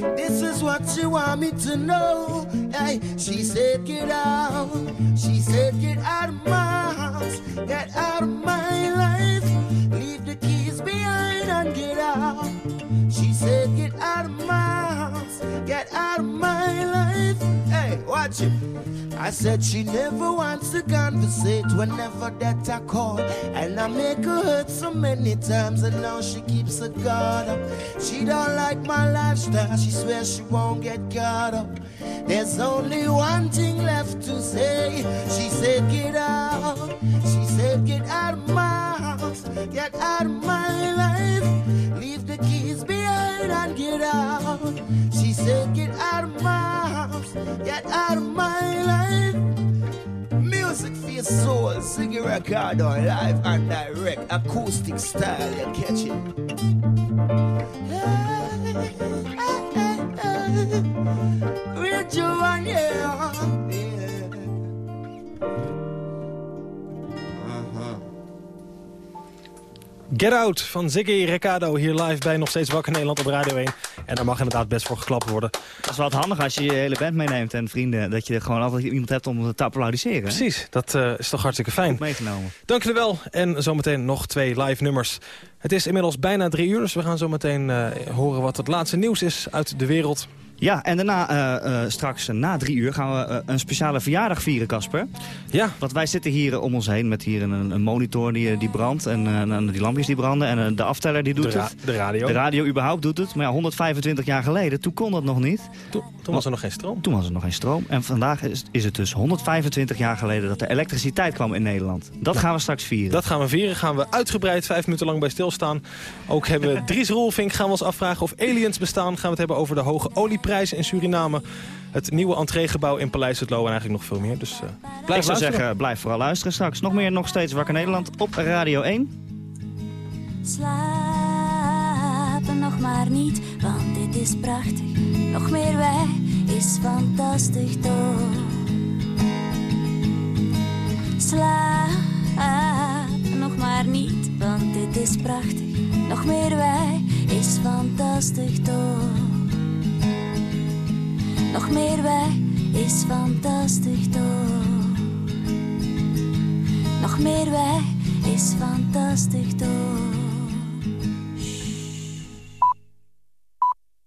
This is what she want me to know. Hey, she said, get out. She said, get out of my house. Get out of my life. Leave the keys behind and get out. She said, get out of my house. Get out of my life. Hey, watch it. I said she never wants to conversate whenever that I call. And I make her hurt so many times and now she keeps her guard up. She don't like my lifestyle, she swears she won't get caught up. There's only one thing left to say. She said, get out. She said, get out of my house. Get out of my life. Leave the keys behind and get out. She said, get out of my house. Get out of my soul singing record on live and direct acoustic style. You catch it? Get Out van Ziggy Ricardo hier live bij Nog Steeds Wakker Nederland op Radio 1. En daar mag inderdaad best voor geklapt worden. Dat is wel handig als je je hele band meeneemt en vrienden. Dat je gewoon altijd iemand hebt om te applaudisseren. Precies, dat uh, is toch hartstikke fijn. Meegenomen. Dank jullie wel. En zometeen nog twee live nummers. Het is inmiddels bijna drie uur, dus we gaan zometeen uh, horen wat het laatste nieuws is uit de wereld. Ja, en daarna eh, eh, straks na drie uur gaan we eh, een speciale verjaardag vieren, Casper. Ja. Want wij zitten hier om ons heen met hier een, een monitor die, die brandt en die lampjes die branden. En de afteller die doet de het. De radio. De radio überhaupt doet het. Maar ja, 125 jaar geleden, toen kon dat nog niet. Toen, toen was er nog geen stroom. Toen was er nog geen stroom. En vandaag is, is het dus 125 jaar geleden dat er elektriciteit kwam in Nederland. Dat gaan we straks vieren. Dat gaan we vieren. Gaan we uitgebreid vijf minuten lang bij stilstaan. Ook hebben we Dries Rolfink gaan we ons afvragen of aliens bestaan. Gaan we het hebben over de hoge olieprijzen in Suriname. Het nieuwe entreegebouw in Paleis het Loo en eigenlijk nog veel meer. Dus uh, blijf Ik zou zeggen, blijf vooral luisteren straks. Nog meer, nog steeds Wakker Nederland op Radio 1. Slapen nog maar niet, want dit is prachtig. Nog meer wij is fantastisch toch. Slaap nog maar niet, want dit is prachtig. Nog meer wij is fantastisch toch. Nog meer wij is fantastisch toch. Nog meer wij is fantastisch toch.